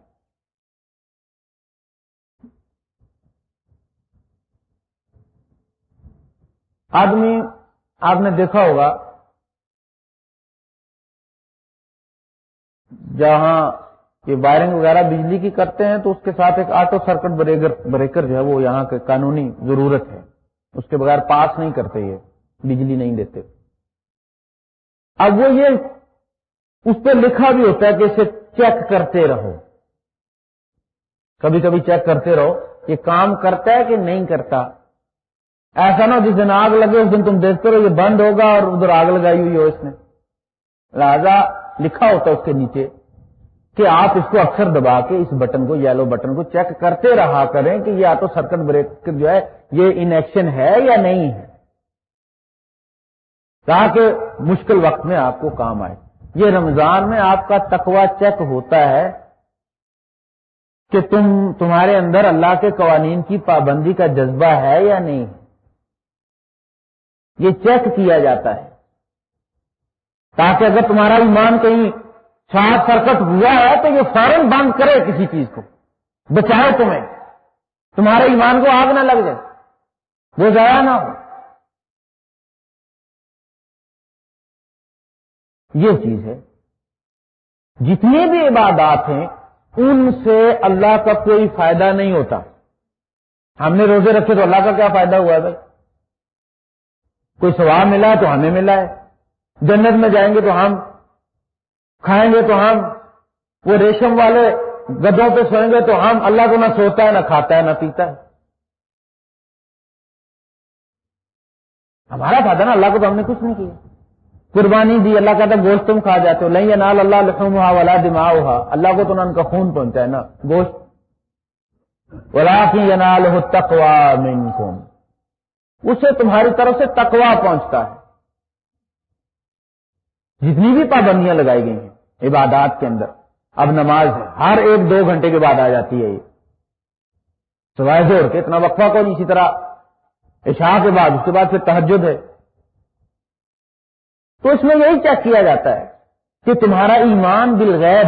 آدمی، آپ نے دیکھا ہوگا، جہاں یہ وائرنگ وغیرہ بجلی کی کرتے ہیں تو اس کے ساتھ ایک آٹو سرکٹ بریکر بریکر جو ہے وہ یہاں کے قانونی ضرورت ہے۔ اس کے بغیر پاس نہیں کرتے یہ، بجلی نہیں دیتے۔ اب وہ یہ اس پہ لکھا بھی ہوتا ہے کہ اسے چیک کرتے رہو۔ کبھی کبھی چیک کرتے رہو یہ کام کرتا ہے کہ نہیں کرتا۔ ایسا نہ جس دن آگ لگے، اس دن تم دیکھتے رہو یہ بند ہوگا اور ادھر آگ لگائی ہوئی ہو اس نے۔ لہذا لکھا ہوتا ہے اس کے نیچے۔ کہ آپ اس کو اکثر دبا کے اس بٹن کو یلو بٹن کو چیک کرتے رہا کریں کہ یہ آٹو سرکٹ بریک جو ہے، یہ انیکشن ہے یا نہیں ہے۔ تاکہ مشکل وقت میں آپ کو کام آئے۔ یہ رمضان میں آپ کا تقوا چیک ہوتا ہے کہ تم، تمہارے اندر اللہ کے قوانین کی پابندی کا جذبہ ہے یا نہیں۔ یہ چیک کیا جاتا ہے۔ تاکہ اگر تمہارا ایمان کہیں شارٹ سرکٹ ہوا ہے تو یہ فوراً بند کرے کسی چیز کو۔ بچائے تمہیں۔ تمہارے ایمان کو آگ نہ لگ جائے۔ وہ ضائع نہ ہو۔ یہ چیز ہے۔ جتنی بھی عبادات ہیں، ان سے اللہ کا کوئی فائدہ نہیں ہوتا۔ ہم نے روزے رکھے تو اللہ کا کیا فائدہ ہوا ہے بھائی؟ کوئی سواب ملا ہے تو ہمیں ملا ہے۔ جنت میں جائیں گے تو ہم کھائیں گے تو ہم، وہ ریشم والے گدوں پہ سوئیں گے تو ہم اللہ کو نہ سوتا ہے، نہ کھاتا ہے، نہ پیتا ہے۔ ہمارا فائدہ نا، اللہ کو تو ہم نے کچھ نہیں کیا۔ قربانی دی، اللہ کہتا گوشت تم کھا جاتے ہو۔ نہیں نال اللہ لکھنؤ ہوا ولا دماغ ہوا اللہ کو تو نہ ان کا خون پہنچا ہے نا۔ گوشت۔ ولا کی ہو تکوا مین اسے تمہاری طرف سے تکوا پہنچتا ہے۔ جتنی بھی پابندیاں لگائی گئی ہیں۔ عبادات کے اندر۔ اب نماز ہر ایک دو گھنٹے کے بعد آ جاتی ہے یہ۔ سوائے زور کے اتنا وقفہ کو اسی طرح۔ عشاء کے بعد، اس کے بعد پھر تحجد ہے۔ تو اس میں یہی چیک کیا جاتا ہے کہ تمہارا ایمان بالغیب۔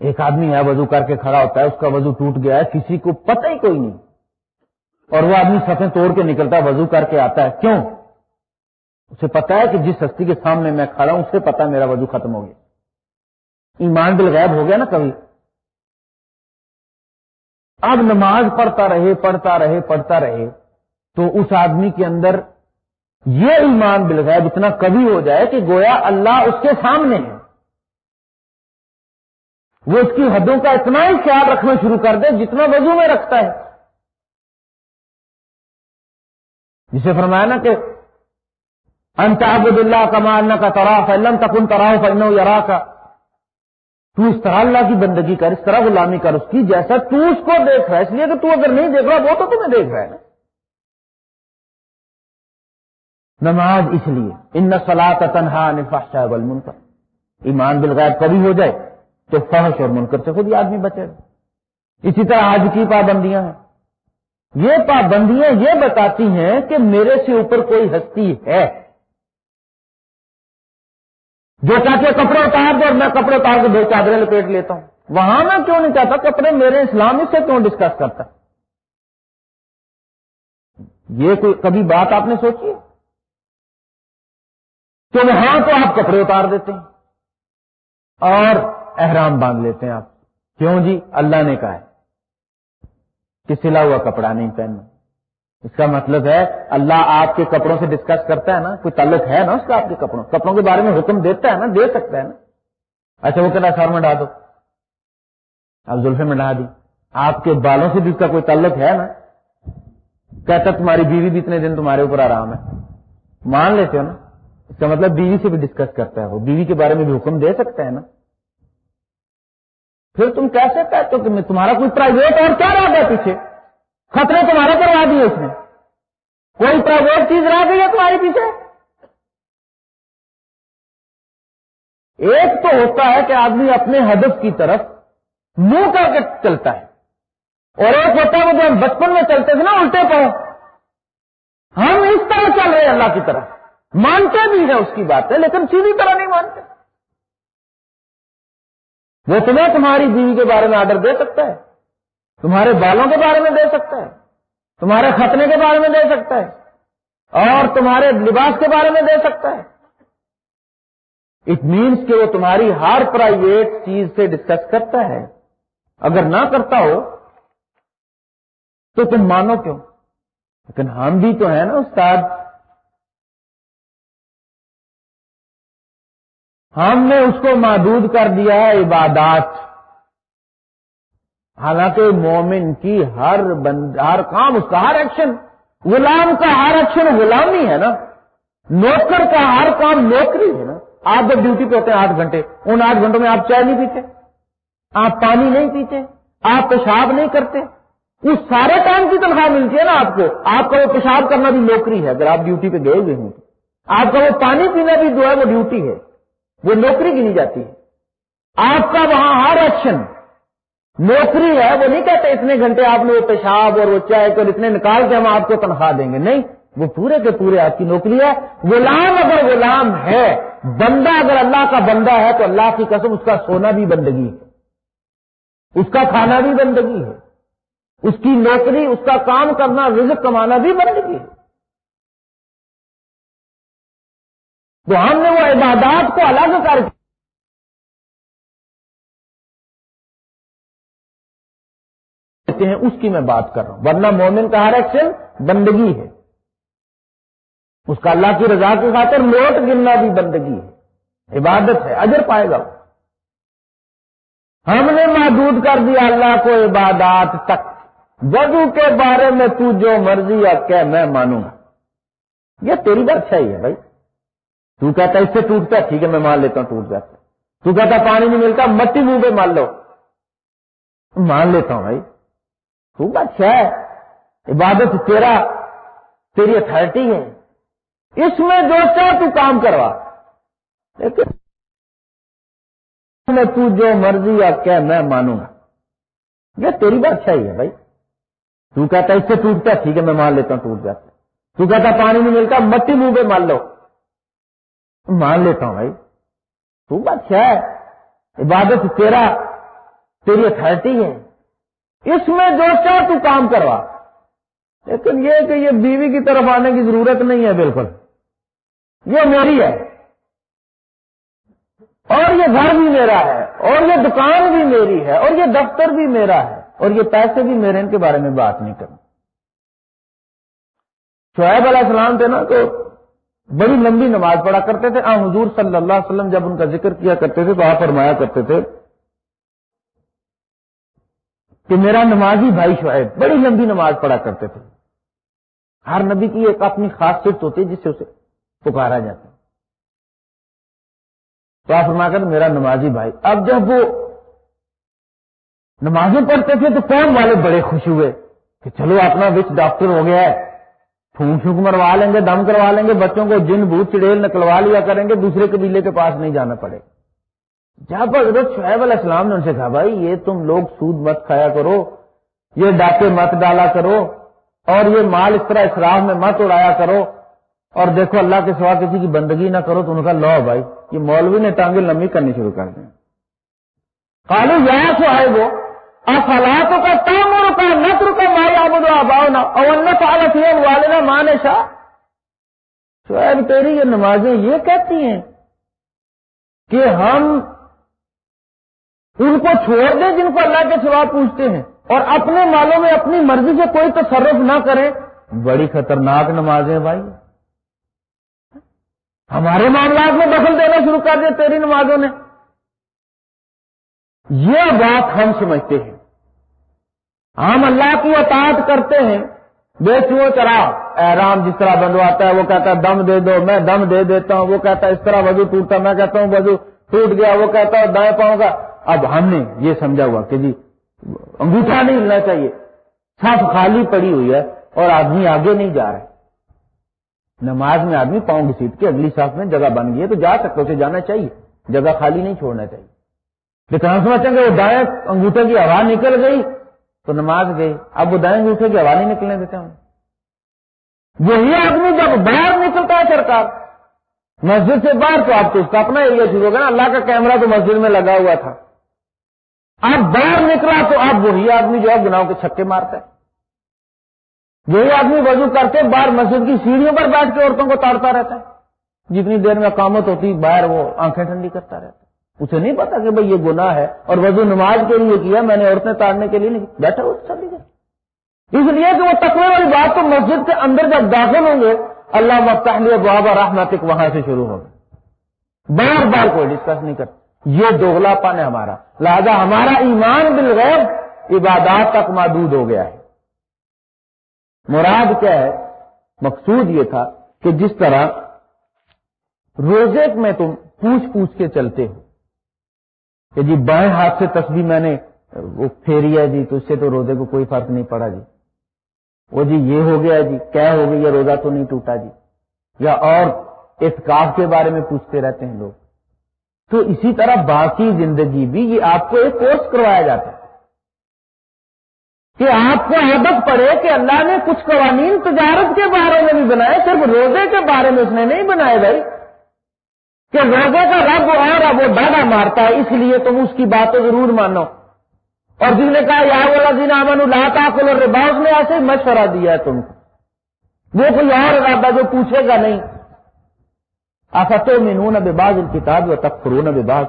ایک آدمی ہے، وضو کر کے کھڑا ہوتا ہے، اس کا وضو ٹوٹ گیا ہے، کسی کو پتہ ہی کوئی نہیں۔ اور وہ آدمی سفے توڑ کے نکلتا ہے، وضو کر کے آتا ہے۔ کیوں؟ اسے پتا ہے کہ جس ہستی کے سامنے میں کھڑا ہوں اسے پتا میرا وضو ختم ہو گیا۔ ایمان بالغیب ہو گیا نا کبھی۔ اب نماز پڑھتا رہے پڑھتا رہے پڑھتا رہے، تو اس آدمی کے اندر یہ ایمان بالغیب اتنا کبھی ہو جائے کہ گویا اللہ اس کے سامنے ہے۔ وہ اس کی حدوں کا اتنا ہی خیال رکھنا شروع کر دے جتنا وضو میں رکھتا ہے۔ جسے فرمایا نا کہ انتابد اللہ کا ماننا کا تراف علم تکن تراف فلن کا تو اس طرح اللہ کی بندگی کر، اس طرح غلامی کر، اس کی جیسا تو اس کو دیکھ رہا ہے۔ اس لیے کہ تو اگر نہیں دیکھ رہا، وہ تو تمہیں دیکھ رہا ہے نا۔ نماز اس لیے ان سلا کا تنہا نفا بل منکر ایمان بالغیب کبھی ہو جائے تو فحش اور منکر سے خود ہی آدمی بچے۔ گا اسی طرح آج کی پابندیاں ہیں۔ یہ پابندیاں یہ بتاتی ہیں کہ میرے سے اوپر کوئی ہستی ہے۔ جو چاہتے کپڑے اتار دو اور میں کپڑے اتار کے دو چادریں لپیٹ لیتا ہوں۔ وہاں میں کیوں نہیں چاہتا کپڑے میرے اسلام سے کیوں ڈسکس کرتا یہ کوئی کبھی بات آپ نے سوچی ہے؟ تو وہاں تو آپ کپڑے اتار دیتے ہیں اور احرام باندھ لیتے ہیں آپ۔ کیوں جی؟ اللہ نے کہا ہے کہ سلا ہوا کپڑا نہیں پہننا۔ اس کا مطلب ہے اللہ آپ کے کپڑوں سے ڈسکس کرتا ہے نا، کوئی تعلق ہے نا اس کا آپ کے کپڑوں؟ کپڑوں کے بارے میں حکم دیتا ہے نا، دے سکتا ہے نا۔ اچھا وہ کہنا سر میں ڈال دو۔ آپ زلفے میں ڈال دی۔ آپ کے بالوں سے بھی اس کا کوئی تعلق ہے نا؟ کہتا تمہاری بیوی بھی اتنے دن تمہارے اوپر آرام ہے۔ مان لیتے ہو نا؟ اس کا مطلب بیوی سے بھی ڈسکس کرتا ہے وہ۔ بیوی کے بارے میں بھی حکم دے سکتا ہے نا۔ پھر تم کیسے کہتے ہو کہ تمہارا کوئی پرائیویٹ اور کیا رہ گیا پیچھے؟ خطرے تمہارے کروا دیے اس نے کوئی پرائیویٹ چیز رہ گئی ہے تمہارے پیچھے؟ ایک تو ہوتا ہے کہ آدمی اپنے ہدف کی طرف منہ کر کے چلتا ہے۔ اور ایک ہوتا ہے وہ جو ہم بچپن میں چلتے تھے نا، الٹے پاؤ ہم اس طرح چل رہے ہیں اللہ کی طرف۔ مانتے بھی ہیں اس کی بات ہے لیکن سیدھی طرح نہیں مانتے۔ وہ تمہیں تمہاری بیوی کے بارے میں آرڈر دے سکتا ہے۔ تمہارے بالوں کے بارے میں دے سکتا ہے، تمہارے ختنے کے بارے میں دے سکتا ہے، اور تمہارے لباس کے بارے میں دے سکتا ہے۔ اٹ مینس کہ وہ تمہاری ہر پرائیویٹ چیز سے ڈسکس کرتا ہے۔ اگر نہ کرتا ہو، تو تم مانو کیوں؟ لیکن ہم بھی تو ہیں نا استاد۔ ہم نے اس کو محدود کر دیا ہے عبادات۔ حالانکہ مومن کی ہر بند، ہر کام اس کا ہر ایکشن غلام کا ہر ایکشن غلامی ہے نا. نوکر کا ہر کام نوکری ہے نا. آپ جب ڈیوٹی پہ ہوتے ہیں آٹھ گھنٹے، ان آٹھ گھنٹوں میں آپ چائے نہیں پیتے. آپ پانی نہیں پیتے. آپ پیشاب نہیں کرتے. اس سارے کام کی تنخواہ ملتی ہے نا آپ کو. آپ کا وہ پیشاب کرنا بھی نوکری ہے. اگر آپ ڈیوٹی پہ گئے ہوئے ہوں آپ کا وہ پانی پینا بھی جو ہے وہ ڈیوٹی ہے. وہ نوکری گنی جاتی ہے. آپ کا وہاں ہر ایکشن نوکری ہے، وہ نہیں کہتے اتنے گھنٹے آپ نے وہ پیشاب اور وہ چائے کر اتنے نکال کے ہم آپ کو تنخواہ دیں گے۔ نہیں، وہ پورے کے پورے آپ کی نوکری ہے۔ غلام اگر غلام ہے، بندہ اگر اللہ کا بندہ ہے تو اللہ کی قسم اس کا سونا بھی بندگی ہے۔ اس کا کھانا بھی بندگی ہے۔ اس کی نوکری، اس کا کام کرنا، رزق کمانا بھی بندگی ہے۔ تو ہم نے وہ عبادات کو الگ کر سمجھتے ہیں، اس کی میں بات کر رہا ہوں۔ ورنہ مومن کا ہر ایکشن بندگی ہے۔ اس کا اللہ کی رضا کی خاطر لوٹ گننا بھی بندگی ہے۔ عبادت ہے، اجر پائے گا۔ ہم نے محدود کر دیا اللہ کو عبادات تک۔ وضو کے بارے میں تو جو مرضی یا کہ میں مانوں۔ گا یہ تیری بات صحیح ہے بھائی۔ تو کہتا اس سے ٹوٹتا ہے۔ ٹھیک ہے، میں مان لیتا ہوں، ٹوٹ جاتا تو کہتا پانی نہیں ملتا، مٹی منہ پہ مان لو۔ مان لیتا ہوں بھائی۔ تو بات اچھا ہے۔ عبادت تیرا، تیری اتارٹی ہے۔ اس میں جو چاہ تو کام کروا۔ لیکن میں تو جو مرضی یا کہ میں مانوں گا۔ یہ تیری بات اچھا ہے بھائی۔ تو کہتا اس سے ٹوٹتا ٹھیک ہے، میں مان لیتا ہوں، ٹوٹ جاتا تو کہتا پانی نہیں ملتا، مٹی منہ پہ مان لو۔ مان لیتا ہوں بھائی۔ تو بات اچھا ہے۔ عبادت تیرا، تیری اتارٹی ہے۔ اس میں جو چاہ تو کام کروا۔ لیکن یہ کہ یہ بیوی کی طرف آنے کی ضرورت نہیں ہے بالکل۔ یہ میری ہے۔ اور یہ گھر بھی میرا ہے، اور یہ دکان بھی میری ہے، اور یہ دفتر بھی میرا ہے، اور یہ پیسے بھی میرے، ان کے بارے میں بات نہیں کرنا شعیب علیہ السلام تھے نا تو بڑی لمبی نماز پڑھا کرتے تھے۔ آ، حضور صلی اللہ علیہ وسلم جب ان کا ذکر کیا کرتے تھے تو آپ فرمایا کرتے تھے کہ میرا نمازی بھائی شعیب بڑی لمبی نماز پڑھا کرتے تھے۔ ہر نبی کی ایک اپنی خاص صفت ہوتی ہے جس سے اسے پکارا جاتا تو آپ فرما کر میرا نمازی بھائی۔ اب جب وہ نمازیں پڑھتے تھے تو قوم والے بڑے خوش ہوئے کہ چلو اپنا وچ ڈاکٹر ہو گیا ہے۔ پھون شوک مروا لیں گے، دم کروا لیں گے، بچوں کو جن بھوت چڑیل نکلوا لیا کریں گے، دوسرے قبیلے کے پاس نہیں جانا پڑے۔ گا جب حضرت شعیب علیہ السلام نے ان سے کہا، بھائی، یہ تم لوگ سود مت کھایا کرو، یہ ڈاکے مت ڈالا کرو، اور یہ مال اس طرح اسراف میں مت اڑایا کرو، اور دیکھو اللہ کے سوا کسی کی بندگی نہ کرو، تو ان کا لو، بھائی، یہ مولوی نے ٹانگیں لمبی کرنی شروع کر دیں کالو یہاں سے آئے وہ افلاطوں کا تامر کا نقر کا مائی آبد آباؤنا؟ اور فالت والدہ ماں نے شاہ شاید تیری یہ نمازیں یہ کہتی ہیں کہ ہم ان کو چھوڑ دیں جن کو اللہ کے سوا پوچھتے ہیں اور اپنے مالوں میں اپنی مرضی سے کوئی تصرف نہ کریں بڑی خطرناک نمازیں بھائی۔ ہمارے معاملات میں دخل دینا شروع کر دیا تیری نمازوں نے۔ یہ بات ہم سمجھتے ہیں۔ ہم اللہ کی اطاعت کرتے ہیں۔ بے چو چرا احرام جس طرح بندواتا ہے، وہ کہتا ہے، دم دے دو، میں دم دے دیتا ہوں۔ وہ کہتا ہے، اس طرح وضو ٹوٹتا میں کہتا ہوں وضو ٹوٹ گیا۔ وہ کہتا ہے دائیں پاؤں گا اب ہم نے یہ سمجھا ہوا کہ جی انگوٹھا نہیں ہلنا چاہیے۔ صف خالی پڑی ہوئی ہے اور آدمی آگے نہیں جا رہے نماز میں آدمی پاؤں گھسیٹ سیٹ کے اگلی صاف میں جگہ بن گئی ہے تو جا سکتے اسے جانا چاہیے۔ جگہ خالی نہیں چھوڑنا چاہیے۔ لیکن ہم سمجھتے ہیں کہ وہ دائیں انگوٹھے کی ہوا نکل گئی تو نماز گئی۔ اب وہ دائیں انگوٹھے کی ہوا نہیں نکلنے دیتے ہم۔ وہی آدمی جب باہر نکلتا ہے سرکار، مسجد سے باہر تو آپ کو اس کا اپنا ایریا شروع ہوگا نا اللہ کا کیمرہ تو مسجد میں لگا ہوا تھا۔ اب باہر نکلا تو اب وہی آدمی جو ہے گناہوں کے چھکے مارتا ہے۔ وہی آدمی وضو کرتے باہر مسجد کی سیڑھیوں پر بیٹھ کے عورتوں کو تاڑتا رہتا ہے۔ جتنی دیر میں کامت ہوتی باہر وہ آنکھیں ٹھنڈی کرتا رہتا ہے۔ اسے نہیں پتا کہ بھائی یہ گناہ ہے اور وضو نماز کے لیے کیا میں نے عورتیں تاڑنے کے لیے نہیں۔ بیٹھا وہ چلی گئی اس لیے کہ وہ تقوی والی بات تو مسجد کے اندر جب داخل ہوں گے، اللہ مفتاحلیہ بابا رحمتک وہاں سے شروع ہوگا بار بار کوئی ڈسکس نہیں کرتا۔ یہ دوگلا پن ہے ہمارا۔ لہذا ہمارا ایمان بالغیب عبادات تک محدود ہو گیا ہے۔ مراد کیا ہے؟ مقصود یہ تھا کہ جس طرح روزے میں تم پوچھ پوچھ کے چلتے ہو، کہ جی بائیں ہاتھ سے تصویر میں نے وہ پھیری ہے جی تو اس سے تو روزے کو کوئی فرق نہیں پڑا جی۔ وہ جی یہ ہو گیا جی کیا ہو گئی یہ روزہ تو نہیں ٹوٹا جی۔ یا اور اتکاف کے بارے میں پوچھتے رہتے ہیں لوگ۔ تو اسی طرح باقی زندگی بھی یہ آپ کو ایک کورس کروایا جاتا ہے۔ کہ آپ کو عادت پڑے کہ اللہ نے کچھ قوانین تجارت کے بارے میں بھی بنائے، صرف روزے کے بارے میں اس نے نہیں بنائے بھائی۔ کہ روزے کا رب اور وہ ڈاڈا مارتا ہے، اس لیے تم اس کی باتیں ضرور مانو۔ اور جس نے کہا، یا والا دن امن اللہ تعاقل اور رباؤ نے ایسے مشورہ دیا ہے تم کو۔ وہ کوئی اور ارادہ جو پوچھے گا نہیں۔ آفتوں میں نون باز ان کتاب و تک فرون باز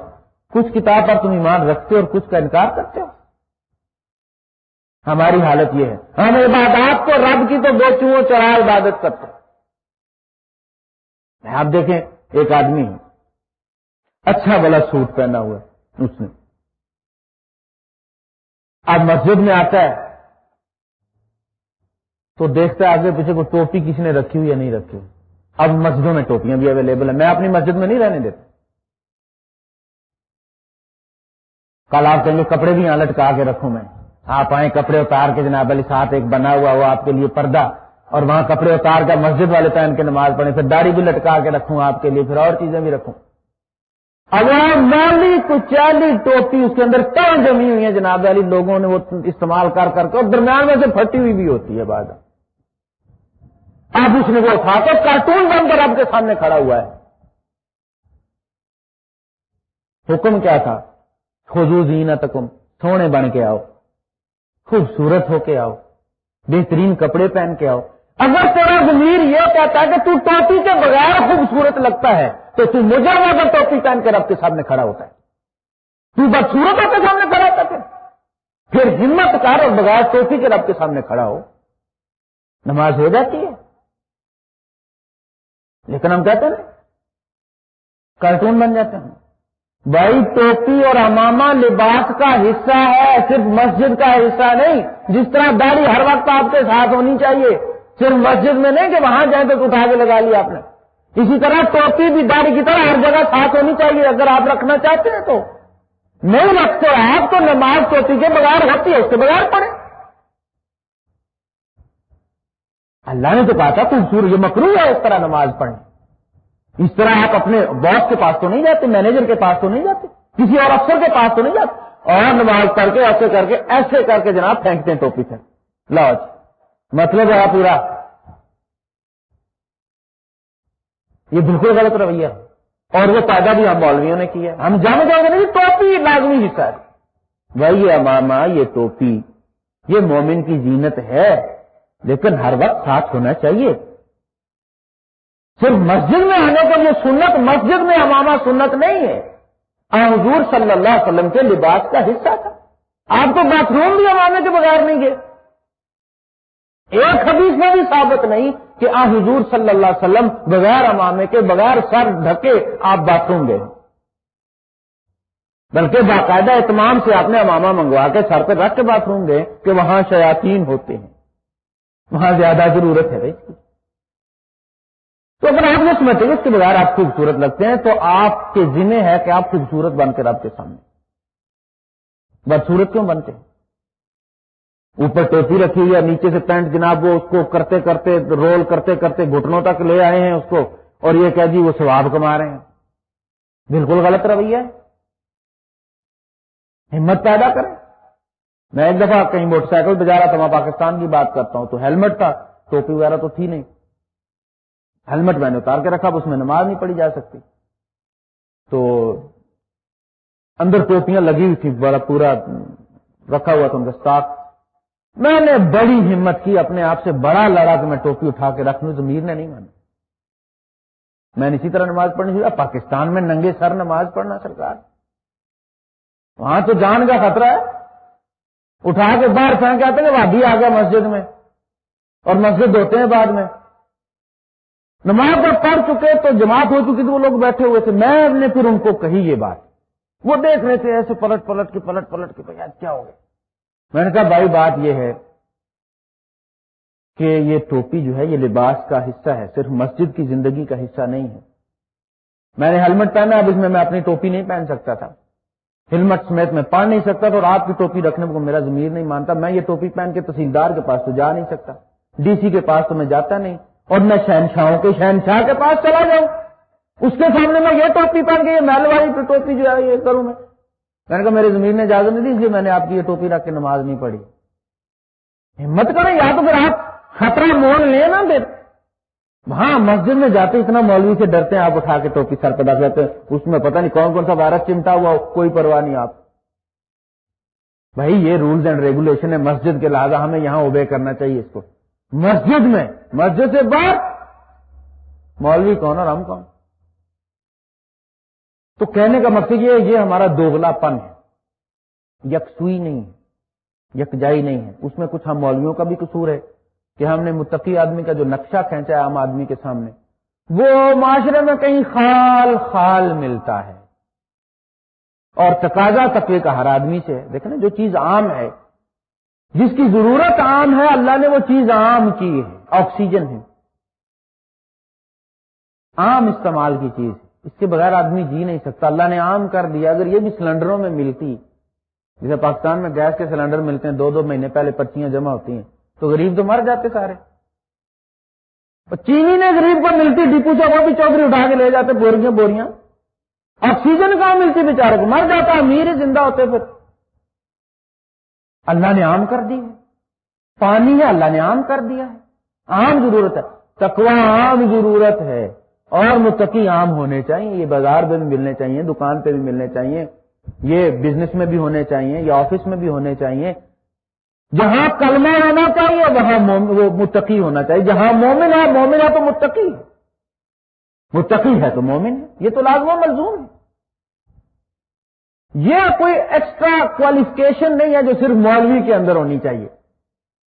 کچھ کتاب پر تم ایمان رکھتے اور کچھ کا انکار کرتے ہو؟ ہماری حالت یہ ہے۔ ہم عبادات کو رب کی تو بے چڑھا عبادت کرتے آپ دیکھیں، ایک آدمی اچھا بلا سوٹ پہنا ہوا ہے اس نے۔ اب مسجد میں آتا ہے۔ تو دیکھتا ہے آگے پیچھے کو ٹوپی کسی نے رکھی ہوئی یا نہیں رکھی ہوئی؟ اب مسجدوں میں ٹوپیاں بھی اویلیبل ہیں۔ میں اپنی مسجد میں نہیں رہنے دیتا۔ کل آپ کہیں گے کپڑے بھی یہاں لٹکا کے رکھوں میں۔ آپ آئیں کپڑے اتار کے جناب علی ساتھ ایک بنا ہوا وہ آپ کے لیے پردہ، اور وہاں کپڑے اتار کر مسجد والے پہن کے نماز پڑھیں۔ پھر داڑھی بھی لٹکا کے رکھوں آپ کے لیے، پھر اور چیزیں بھی رکھوں۔ اگر مالی کچالی ٹوپی اس کے اندر کہاں جمی ہوئی ہیں جناب علی، لوگوں نے وہ استعمال کر کر کے، اور درمیان میں سے پھٹی ہوئی بھی ہوتی ہے بعد اب اس نے وہ اٹھا تو کارٹون بن کر آپ کے سامنے کھڑا ہوا ہے۔ حکم کیا تھا؟ خزو زینت تکم سونے بن کے آؤ۔ خوبصورت ہو کے آؤ۔ بہترین کپڑے پہن کے آؤ۔ اگر تیرا ضمیر یہ کہتا ہے کہ تو ٹوپی کے بغیر خوبصورت لگتا ہے، تو تو مجھے اگر ٹوپی پہن کے رب کے سامنے کھڑا ہوتا ہے۔ تو بدسورت کے سامنے کھڑا ہوتا ہے پھر ہمت کر اور بغیر ٹوپی کے رب کے سامنے کھڑا ہو۔ نماز ہو جاتی ہے۔ لیکن ہم کہتے ہیں کارٹون بن جاتے ہیں۔ بھائی ٹوپی اور امامہ لباس کا حصہ ہے، صرف مسجد کا حصہ نہیں، جس طرح داڑھی ہر وقت آپ کے ساتھ ہونی چاہیے۔ صرف مسجد میں نہیں کہ وہاں جائیں تو اٹھا کے لگا لیا آپ نے۔ اسی طرح ٹوپی بھی داڑھی کی طرح ہر جگہ ساتھ ہونی چاہیے، اگر آپ رکھنا چاہتے ہیں تو۔ نہیں رکھتے آپ تو نماز ٹوپی کے بغیر ہوتی ہے، اس کے بغیر پڑے اللہ نے تو کہا تھا خوبصورت یہ مکرو ہے اس طرح نماز پڑھیں۔ اس طرح آپ اپنے باس کے پاس تو نہیں جاتے مینیجر کے پاس تو نہیں جاتے، کسی اور افسر کے پاس تو نہیں جاتے۔ اور نماز کر کے، ایسے کر کے، ایسے کر کے جناب پھینکتے ہیں ٹوپی سے۔ لاج جی، مطلب ہے پورا۔ یہ بالکل غلط رویہ اور وہ پیدا بھی ہم مولویوں نے کیا۔ ہم جانے جائیں گے نہیں، ٹوپی لازمی حصہ ہے۔ بھائی یہ اماما یہ ٹوپی، یہ مومن کی زینت ہے۔ لیکن ہر وقت ساتھ ہونا چاہیے۔ صرف مسجد میں آنے کے لیے سنت، مسجد میں امامہ سنت نہیں ہے۔ حضور صلی اللہ علیہ وسلم کے لباس کا حصہ تھا۔ آپ کو باتھ روم بھی امامے کے بغیر نہیں گئے ایک حدیث میں بھی ثابت نہیں کہ آ حضور صلی اللہ علیہ وسلم بغیر امامے کے، بغیر سر ڈھکے آپ باتھ روم گئے۔ بلکہ باقاعدہ اہتمام سے آپ نے امامہ منگوا کے سر پہ رکھ کے باتھ روم گئے کہ وہاں شیاتین ہوتے ہیں۔ وہاں زیادہ ضرورت ہے بھائی۔ تو اگر آپ یہ سمجھتے ہیں، اس کے بغیر آپ خوبصورت لگتے ہیں، تو آپ کے ذمہ ہے کہ آپ خوبصورت بن کر آپ کے سامنے۔ بدسورت کیوں بنتے؟ ہیں اوپر ٹوپی رکھی ہوئی ہے، نیچے سے پینٹ جناب، وہ اس کو کرتے کرتے، رول کرتے کرتے گھٹنوں تک لے آئے ہیں اس کو، اور یہ کہہ جی وہ سواب کما رہے ہیں۔ بالکل غلط رویہ ہے۔ ہمت پیدا کریں۔ میں ایک دفعہ کہیں موٹر سائیکل پہ جا رہا تھا، میں پاکستان کی بات کرتا ہوں، تو ہیلمٹ تھا، ٹوپی وغیرہ تو تھی نہیں۔ ہیلمٹ میں نے اتار کے رکھا اس میں نماز نہیں پڑھی جا سکتی۔ تو اندر ٹوپیاں لگی ہوئی تھی، بڑا پورا رکھا ہوا تھا، ان کا اسٹاک میں نے بڑی ہمت کی اپنے آپ سے، بڑا لڑا کہ میں ٹوپی اٹھا کے رکھ لوں تو میر نے نہیں مانا میں نے اسی طرح نماز پڑھنی چاہیے پاکستان میں ننگے سر نماز پڑھنا سرکار۔ وہاں تو جان کا خطرہ ہے۔ اٹھا کے باہر پھینک آتے ہیں وادی آ گیا مسجد میں۔ اور مسجد ہوتے ہیں بعد میں۔ نماز پر پڑھ چکے تو جماعت ہو چکی تھی وہ لوگ بیٹھے ہوئے تھے۔ میں نے پھر ان کو کہی یہ بات۔ وہ دیکھ رہے تھے ایسے پلٹ پلٹ کے، پلٹ پلٹ کے، بھائی کیا ہو گیا۔ میں نے کہا، بھائی بات یہ ہے کہ یہ ٹوپی جو ہے، یہ لباس کا حصہ ہے، صرف مسجد کی زندگی کا حصہ نہیں ہے۔ میں نے ہیلمٹ پہنا، اب اس میں میں اپنی ٹوپی نہیں پہن سکتا تھا۔ ہیلمٹ سمیت میں پہن نہیں سکتا تھا اور آپ کی ٹوپی رکھنے کو میرا ضمیر نہیں مانتا میں یہ ٹوپی پہن کے تحصیلدار کے پاس تو جا نہیں سکتا ڈی سی کے پاس تو میں جاتا نہیں اور میں شہنشاہوں کے شہنشاہ کے پاس چلا جاؤں اس کے سامنے میں یہ ٹوپی پہن کے یہ محل والی ٹوپی جو ہے یہ کروں میں میں نے کہا میرے زمین نے اجازت نہیں دی، اس لیے میں نے آپ کی یہ ٹوپی رکھ کے نماز نہیں پڑھی۔ ہمت کریں یا تو پھر آپ خطرہ مول لیں نا پھر وہاں مسجد میں جاتے اتنا مولوی سے ڈرتے ہیں، آپ اٹھا کے ٹوپی سر پہ رکھ لیتے ہیں۔ اس میں پتہ نہیں کون کون سا وائرس چمٹا ہوا کوئی پرواہ نہیں آپ۔ بھائی، یہ رولز اینڈ ریگولیشن ہے، مسجد کے لہٰذا ہمیں یہاں اوبے کرنا چاہیے اس کو۔ مسجد میں، مسجد سے باہر۔ مولوی کون اور ہم کون؟ تو کہنے کا مقصد یہ یہ ہمارا دوگلا پن ہے۔ یکسوئی نہیں ہے یکجائی نہیں ہے۔ اس میں کچھ ہم مولویوں کا بھی قصور ہے۔ کہ ہم نے متقی آدمی کا جو نقشہ کھینچا ہے عام آدمی کے سامنے، وہ معاشرے میں کہیں خال خال ملتا ہے۔ اور تقاضا تقوی کا ہر آدمی سے، دیکھیں نا جو چیز عام ہے، جس کی ضرورت عام ہے، اللہ نے وہ چیز عام کی ہے، آکسیجن ہے۔ عام استعمال کی چیز اس کے بغیر آدمی جی نہیں سکتا۔ اللہ نے عام کر دیا، اگر یہ بھی سلنڈروں میں ملتی، جیسے پاکستان میں گیس کے سلنڈر ملتے ہیں، دو دو مہینے پہلے پرچیاں جمع ہوتی ہیں۔ تو غریب تو مر جاتے سارے۔ چینی نے غریب کو ملتی ڈپو سے وہ بھی چودھری اٹھا کے لے جاتے، بوریاں بوریاں۔ آکسیجن کہاں ملتی بیچارے کو؟ مر جاتا، امیر زندہ ہوتے پھر۔ اللہ نے عام کر دی ہے۔ پانی ہے، اللہ نے عام کر دیا ہے۔ عام ضرورت ہے۔ تکوا عام ضرورت ہے۔ اور متقی عام ہونے چاہیے۔ یہ بازار میں بھی ملنے چاہیے، دکان پہ بھی ملنے چاہیے۔ یہ بزنس میں بھی ہونے چاہیے یا آفس میں بھی ہونے چاہیے۔ جہاں کلمہ ہونا چاہیے، وہاں وہ متقی ہونا چاہیے۔ جہاں مومن ہے مومن ہے تو متقی ہے۔ متقی ہے تو مومن ہے۔ یہ تو لازم ملزوم ہے۔ یہ کوئی ایکسٹرا کوالیفکیشن نہیں ہے جو صرف مولوی کے اندر ہونی چاہیے۔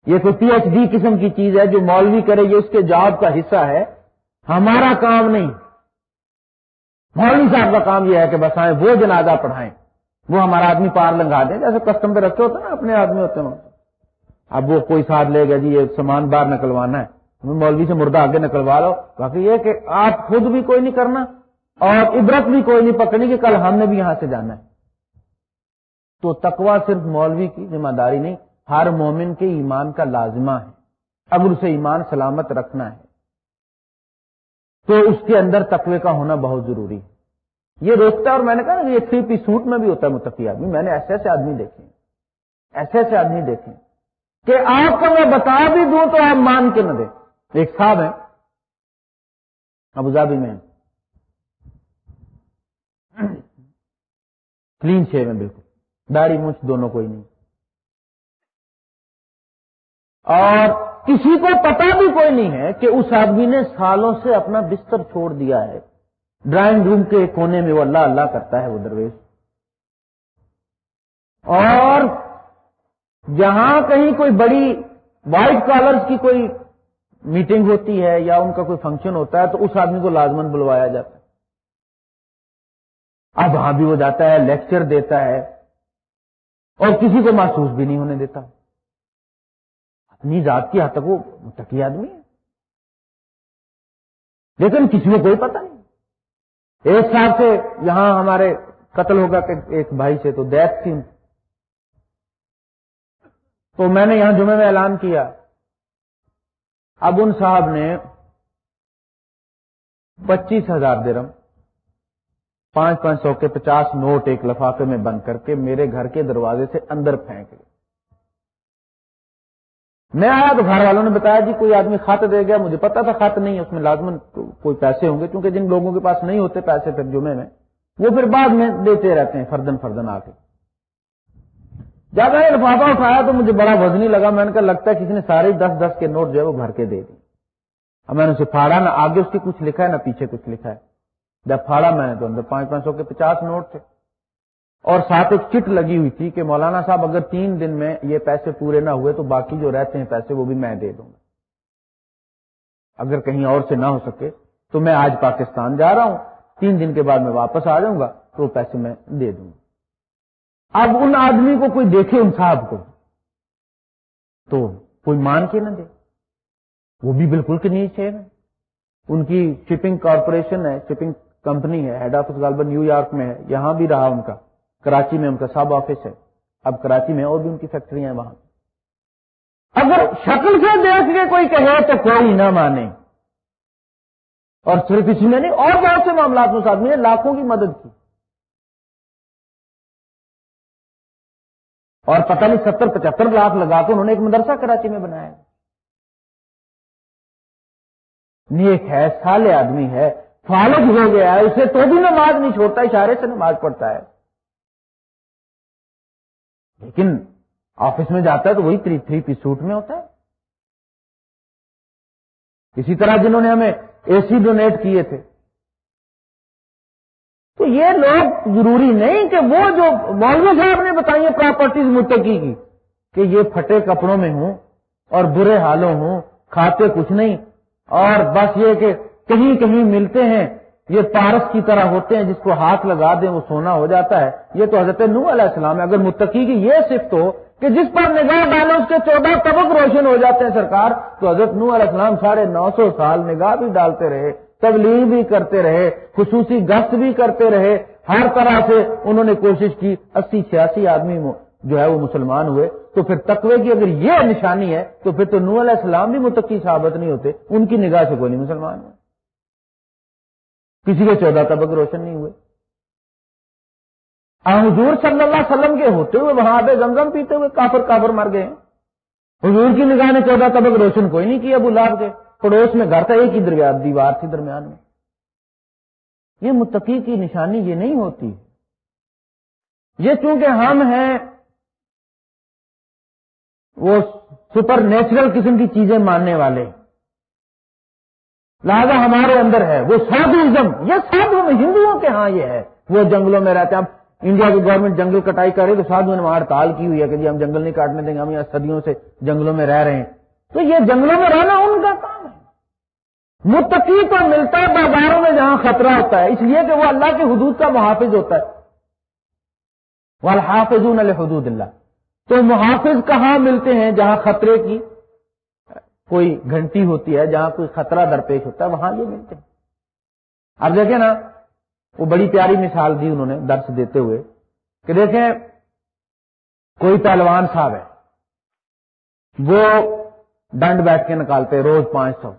یہ کوئی پی ایچ ڈی قسم کی چیز ہے جو مولوی کرے، یہ اس کے جاب کا حصہ ہے۔ ہمارا کام نہیں۔ مولوی صاحب کا کام یہ ہے کہ بس آئیں، وہ جنازہ پڑھائیں۔ وہ ہمارا آدمی پار لنگا دیں۔ جیسے کسٹم پہ رکھے ہوتے ہیں نا، اپنے آدمی ہوتے ہیں۔ اب وہ کوئی ساتھ لے گا جی یہ سامان باہر نکلوانا ہے۔ مولوی سے مردہ آگے نکلوا لو۔ باقی یہ کہ آپ خود بھی کوئی نہیں کرنا اور عبرت بھی کوئی نہیں پکڑنی کہ کل ہم نے بھی یہاں سے جانا ہے۔ تو تقوا صرف مولوی کی ذمہ داری نہیں، ہر مومن کے ایمان کا لازمہ ہے۔ اگر اسے ایمان سلامت رکھنا ہے۔ تو اس کے اندر تقوی کا ہونا بہت ضروری ہے۔ یہ روکتا ہے اور میں نے کہا یہ تھری پی سوٹ میں بھی ہوتا ہے متقی آدمی۔ میں نے ایسے ایسے آدمی دیکھے ایسے ایسے آدمی دیکھے کہ آپ کو میں بتا بھی دوں تو آپ مان کے نہ دیں۔ ایک صاحب ہے ابوظہبی میں کلین شیو میں بالکل۔ داڑھی مچھ دونوں کوئی نہیں۔ اور کسی کو پتا بھی کوئی نہیں ہے کہ اس آدمی نے سالوں سے اپنا بستر چھوڑ دیا ہے۔ ڈرائنگ روم کے کونے میں وہ اللہ اللہ کرتا ہے وہ درویش۔ اور جہاں کہیں کوئی بڑی وائٹ کالرز کی کوئی میٹنگ ہوتی ہے یا ان کا کوئی فنکشن ہوتا ہے تو اس آدمی کو لازمن بلوایا جاتا ہے۔ اب وہاں بھی وہ جاتا ہے لیکچر دیتا ہے اور کسی کو محسوس بھی نہیں ہونے دیتا۔ اپنی ذات کی حد تک وہ متقی آدمی ہے۔ لیکن کسی کو کوئی پتہ نہیں۔ ایک سال سے یہاں ہمارے قتل ہوگا کہ ایک بھائی سے تو دیت تھی تو میں نے یہاں جمعے میں اعلان کیا۔ اب ان صاحب نے پچیس ہزار درم، پانچ پانچ سو کے پچاس نوٹ ایک لفافے میں بند کر کے میرے گھر کے دروازے سے اندر پھینک گئے میں آیا تو گھر والوں نے بتایا جی کوئی آدمی خط دے گیا، مجھے پتا تھا خط نہیں اس میں لازمن کوئی پیسے ہوں گے، کیونکہ جن لوگوں کے پاس نہیں ہوتے پیسے پھر جمعے میں، وہ پھر بعد میں دیتے رہتے ہیں فردن فردن آ کے۔ جب میں نے لفافہ اٹھایا تو مجھے بڑا وزنی لگا۔ میں نے کہا، لگتا ہے کسی نے سارے دس دس کے نوٹ جو ہے وہ گھر کے دے دی۔ اب میں نے اسے پھاڑا، نہ آگے اس کے کچھ لکھا ہے، نہ پیچھے کچھ لکھا ہے۔ جب پھاڑا میں نے تو اندر پانچ پانچ سو کے پچاس نوٹ تھے۔ اور ساتھ ایک چٹ لگی ہوئی تھی کہ مولانا صاحب، اگر تین دن میں یہ پیسے پورے نہ ہوئے تو باقی جو رہتے ہیں پیسے وہ بھی میں دے دوں گا۔ اگر کہیں اور سے نہ ہو سکے تو میں آج پاکستان جا رہا ہوں۔ تین دن کے بعد میں واپس آ جاؤں گا تو وہ پیسے میں دے دوں گا۔ اب ان آدمی کو کوئی دیکھے ان صاحب کو تو کوئی مان کے نہ دے۔ وہ بھی بالکل کہ نیچے ہے ان کی شپنگ کارپوریشن ہے، شپنگ کمپنی ہے، ہیڈ آفس غالبا نیو یارک میں ہے، یہاں بھی رہا ان کا۔ کراچی میں ان کا سب آفس ہے۔ اب کراچی میں اور بھی ان کی فیکٹری ہیں وہاں۔ اگر شکل سے دیکھ کے کوئی کہے تو کوئی نہ مانے۔ اور صرف اسی میں نہیں، اور بہت سے معاملات میں آدمی نے لاکھوں کی مدد کی۔ اور پتہ نہیں ستر پچہتر لاکھ لگا کے انہوں نے ایک مدرسہ کراچی میں بنایا۔ نیک ہے، سالے آدمی ہے فالج ہو گیا ہے، اسے تو بھی نماز نہیں چھوڑتا، اشارے سے نماز پڑھتا ہے۔ لیکن آفس میں جاتا ہے تو وہی تھری تھری پی سوٹ میں ہوتا ہے۔ اسی طرح جنہوں نے ہمیں اے سی ڈونیٹ کیے تھے۔ تو یہ لوگ ضروری نہیں کہ وہ جو مولوی صاحب نے بتائی پراپرٹیز متقی کی، کہ یہ پھٹے کپڑوں میں ہوں اور برے حالوں ہوں، کھاتے کچھ نہیں، اور بس یہ کہ کہیں کہیں ملتے ہیں، یہ پارس کی طرح ہوتے ہیں، جس کو ہاتھ لگا دیں وہ سونا ہو جاتا ہے۔ یہ تو حضرت نو علیہ السلام ہے۔ اگر متقی کی یہ صفت ہو کہ جس پر نگاہ ڈالے اس کے چودہ طبق روشن ہو جاتے ہیں سرکار، تو حضرت نو علیہ السلام ساڑھے نو سو سال نگاہ بھی ڈالتے رہے۔ تبلیغ بھی کرتے رہے، خصوصی گشت بھی کرتے رہے، ہر طرح سے انہوں نے کوشش کی۔ اسی چھیاسی آدمی جو ہے وہ مسلمان ہوئے۔ تو پھر تقوی کی اگر یہ نشانی ہے، تو پھر تو نو علیہ السلام بھی متقی ثابت نہیں ہوتے۔ ان کی نگاہ سے کوئی نہیں مسلمان ہوئے۔ کسی کے چودہ طبق روشن نہیں ہوئے۔ حضور صلی اللہ علیہ وسلم کے ہوتے ہوئے وہاں پہ زمزم پیتے ہوئے کافر کافر مر گئے۔ حضور کی نگاہ نے چودہ طبق روشن کوئی نہیں کیا ابو لاب کے۔ پڑوس میں گھر تھا، ایک ہی درمیان دیوار تھی درمیان میں۔ یہ متقی کی نشانی یہ نہیں ہوتی۔ یہ چونکہ ہم ہیں، وہ سپر نیچرل قسم کی چیزیں ماننے والے۔ لہذا ہمارے اندر ہے، وہ سادھوزم۔ یہ سادھو میں ہندوؤں کے ہاں یہ ہے۔ وہ جنگلوں میں رہتے ہیں۔ اب انڈیا کی گورنمنٹ جنگل کٹائی کر رہی تو سادھو نے وہاں ہڑتال کی ہوئی ہے کہ جی ہم جنگل نہیں کاٹنے دیں گے، ہم یہاں صدیوں سے جنگلوں میں رہ رہے ہیں۔ تو یہ جنگلوں میں رہنا ان کا کام ہے۔ متقی تو ملتا ہے بازاروں میں جہاں خطرہ ہوتا ہے، اس لیے کہ وہ اللہ کے حدود کا محافظ ہوتا ہے۔ والحافظ حدود اللہ۔ تو محافظ کہاں ملتے ہیں جہاں خطرے کی کوئی گھنٹی ہوتی ہے، جہاں کوئی خطرہ درپیش ہوتا ہے، وہاں یہ ملتے ہیں۔ اب دیکھیں نا، وہ بڑی پیاری مثال دی انہوں نے درس دیتے ہوئے کہ دیکھیں، کوئی پہلوان صاحب ہے۔ وہ ڈنڈ بیٹھ کے نکالتے روز پانچ سو۔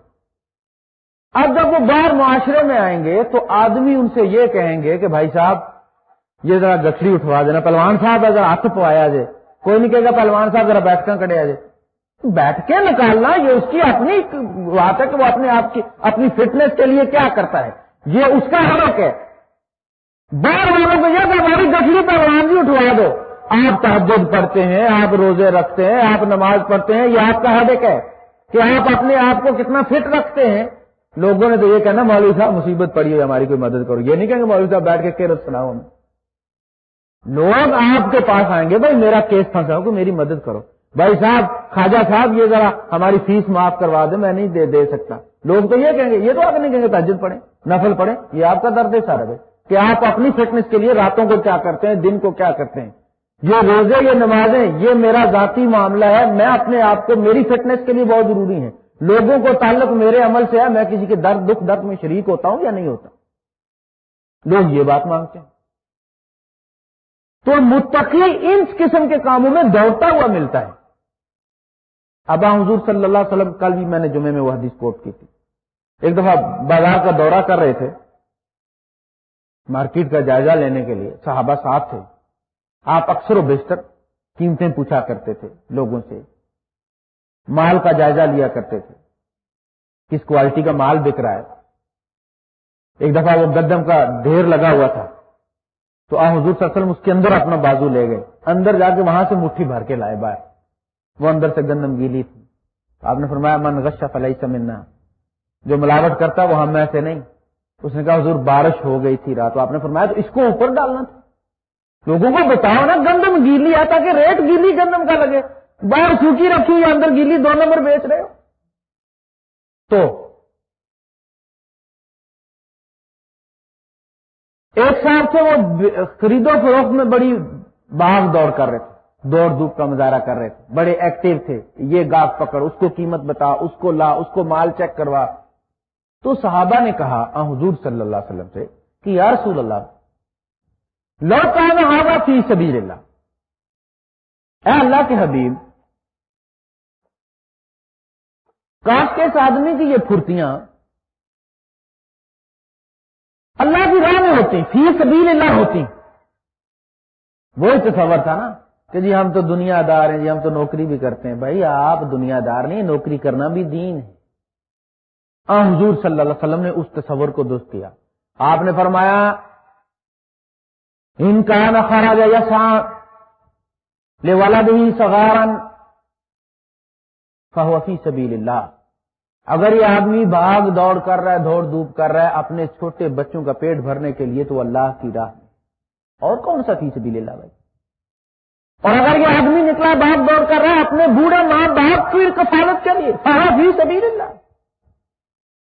اب جب وہ باہر معاشرے میں آئیں گے تو آدمی ان سے یہ کہیں گے کہ بھائی صاحب، یہ ذرا گٹھڑی اٹھوا دینا۔ پہلوان صاحب اگر ہاتھ پوایا جائے، کوئی نہیں کہے گا پہلوان صاحب ذرا بیٹھ کر کٹے آ جائے۔ بیٹھ کے نکالنا، یہ اس کی اپنی بات ہے کہ وہ اپنے آپ کی، اپنی فٹنس کے لیے کیا کرتا ہے۔ یہ اس کا حق ہے۔ بار والوں کو یہ کہ ہماری گٹھڑی پر بھی جی اٹھوا دو۔ آپ تحجد پڑھتے ہیں، آپ روزے رکھتے ہیں، آپ نماز پڑھتے ہیں، یہ آپ کا حق ہے کہ آپ اپنے آپ کو کتنا فٹ رکھتے ہیں۔ لوگوں نے تو یہ کہنا مولوی صاحب، مصیبت پڑی ہوئی ہماری کوئی مدد کرو۔ یہ نہیں کہیں گے مولوی صاحب، بیٹھ کے کیرت سناؤ ہمیں لوگ آپ کے پاس آئیں گے، بھائی میرا کیس پھنسا ہو کہ میری مدد کرو۔ بھائی صاحب، خواجہ صاحب، یہ ذرا ہماری فیس معاف کروا دیں، میں نہیں دے دے سکتا۔ لوگ تو یہ کہیں گے، یہ تو آپ نہیں کہیں گے تجد پڑھیں، نفل پڑھیں، یہ آپ کا درد ہے سارا۔ بھائی کہ آپ اپنی فٹنس کے لیے راتوں کو کیا کرتے ہیں، دن کو کیا کرتے ہیں؟ یہ روزے، یہ نمازیں، یہ میرا ذاتی معاملہ ہے، میں اپنے آپ کو، میری فٹنس کے لیے بہت ضروری ہے لوگوں کو تعلق میرے عمل سے ہے، میں کسی کے درد، دکھ، درد میں شریک ہوتا ہوں یا نہیں ہوتا؟ لوگ یہ بات مانگتے ہیں۔ تو متقی ان قسم کے کاموں میں دوڑتا ہوا ملتا ہے۔ ابا حضور صلی اللہ علیہ وسلم، کل بھی میں نے جمعے میں وہ حدیث کوٹ کی تھی۔ ایک دفعہ بازار کا دورہ کر رہے تھے، مارکیٹ کا جائزہ لینے کے لیے، صحابہ ساتھ تھے۔ آپ اکثر و بیشتر قیمتیں پوچھا کرتے تھے لوگوں سے۔ مال کا جائزہ لیا کرتے تھے۔ کس کوالٹی کا مال بک رہا ہے؟ ایک دفعہ وہ گدم کا ڈھیر لگا ہوا تھا۔ تو آ حضور صلی اللہ علیہ وسلم اس کے اندر اپنا بازو لے گئے۔ اندر جا کے وہاں سے مٹھی بھر کے لائے باہر۔ وہ اندر سے گندم گیلی تھی۔ آپ نے فرمایا، من غشہ فلائی سمنا جو ملاوٹ کرتا وہ ہم میں سے نہیں۔ اس نے کہا، حضور، بارش ہو گئی تھی رات آپ نے فرمایا، تو اس کو اوپر ڈالنا تھا۔ لوگوں کو بتاؤ نا، گندم گیلی آتا کہ ریٹ گیلی گندم کا لگے۔ باہر سوکھی رکھی ہوئی اندر گیلی دو نمبر بیچ رہے ہو۔ تو، ایک سال سے وہ خریدو فروخت میں بڑی باغ دوڑ کر رہے تھے۔ دوڑ دھوپ کا مظاہرہ کر رہے تھے۔ بڑے ایکٹیو تھے۔ یہ گاہ پکڑ، اس کو قیمت بتا، اس کو لا، اس کو مال چیک کروا۔ تو صحابہ نے کہا حضور صلی اللہ علیہ وسلم سے کہ، یا رسول اللہ لو کہا فی سبیل اللہ۔ اے اللہ کے حبیب، کاش کے اس آدمی کی یہ پھرتیاں اللہ کی راہ میں ہوتی، فی سبیل اللہ ہوتی۔ وہی تصور تھا نا کہ جی ہم تو دنیا دار ہیں جی ہم تو نوکری بھی کرتے ہیں۔ بھائی آپ دنیا دار نہیں، نوکری کرنا بھی دین ہے۔ حضور صلی اللہ علیہ وسلم نے اس تصور کو دوست کیا۔ آپ نے فرمایا ان کا نخارا جا لے والا بھی سگارن فہوفی سبیل اللہ اگر یہ آدمی بھاگ دوڑ کر رہا ہے، دوڑ دھوپ کر رہا ہے، اپنے چھوٹے بچوں کا پیٹ بھرنے کے لیے تو اللہ کی راہ اور کون سا فی سبیل اللہ بھائی؟ اور اگر یہ آدمی نکلا باپ دوڑ کر رہا ہے، اپنے بوڑھے ماں باپ کی کفالت کے لیے سہا بھی اللہ.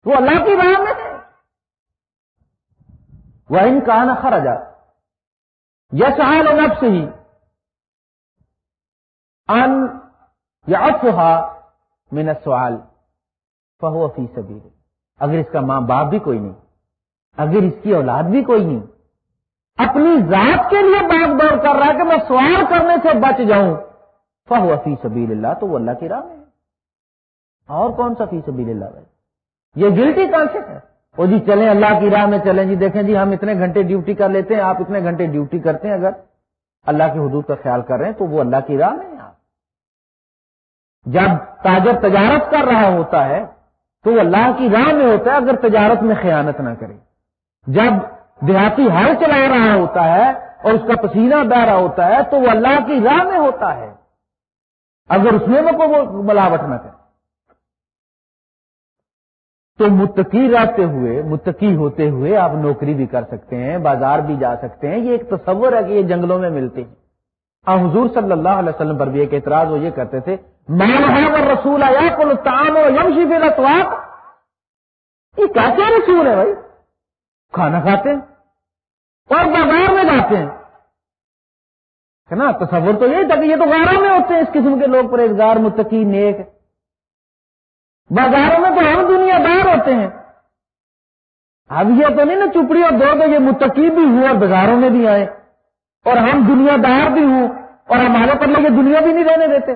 وہ اللہ کی راہ میں ہے. وہ ان کا نا خرجا حال نب سے ہی ان یا افہا من سوال فہو فی سبھی اگر اس کا ماں باپ بھی کوئی نہیں، اگر اس کی اولاد بھی کوئی نہیں، اپنی ذات کے لیے باغ دور کر رہا ہے کہ میں سوال کرنے سے بچ جاؤں فہو فی سبیل اللہ تو وہ اللہ کی راہ میں اور کون سا فی سبیل اللہ بھائی یہ گلٹی کانسیپٹ ہے۔ وہ جی چلیں، اللہ کی راہ میں چلیں۔ جی دیکھیں جی ہم اتنے گھنٹے ڈیوٹی کر لیتے ہیں، آپ اتنے گھنٹے ڈیوٹی کرتے ہیں۔ اگر اللہ کی حدود کا خیال کر رہے ہیں تو وہ اللہ کی راہ میں آپ۔ جب تاجر تجارت کر رہا ہوتا ہے تو وہ اللہ کی راہ میں ہوتا ہے، اگر تجارت میں خیانت نہ کرے۔ جب دیہاتی ہر چلا رہا ہوتا ہے اور اس کا پسینہ بہ رہا ہوتا ہے تو وہ اللہ کی راہ میں ہوتا ہے۔ اگر اس میں وہ ملاوٹ نہ کرے۔ تو متقی رہتے ہوئے، متقی ہوتے ہوئے آپ نوکری بھی کر سکتے ہیں، بازار بھی جا سکتے ہیں، یہ ایک تصور ہے کہ یہ جنگلوں میں ملتے ہیں۔ ہاں حضور صلی اللہ علیہ وسلم پر بھی ایک اعتراض وہ یہ کرتے تھے رسول آیا یہ کیسے رسول ہے بھائی؟ کھانا کھاتے ہیں اور بازار میں جاتے ہیں۔ ہے نا؟ تصور تو یہی تھا کہ یہ تو غاروں میں ہوتے ہیں، اس قسم کے لوگ پرہیزگار، متقی، نیک۔ بازاروں میں تو ہم دنیا دار ہوتے ہیں۔ اب یہ تو نہیں نا چپڑی اور دو تو یہ متقی بھی ہوں اور بازاروں میں بھی آئے۔ اور ہم دنیا دار بھی ہوں اور ہمارے پر لگے دنیا بھی نہیں رہنے دیتے۔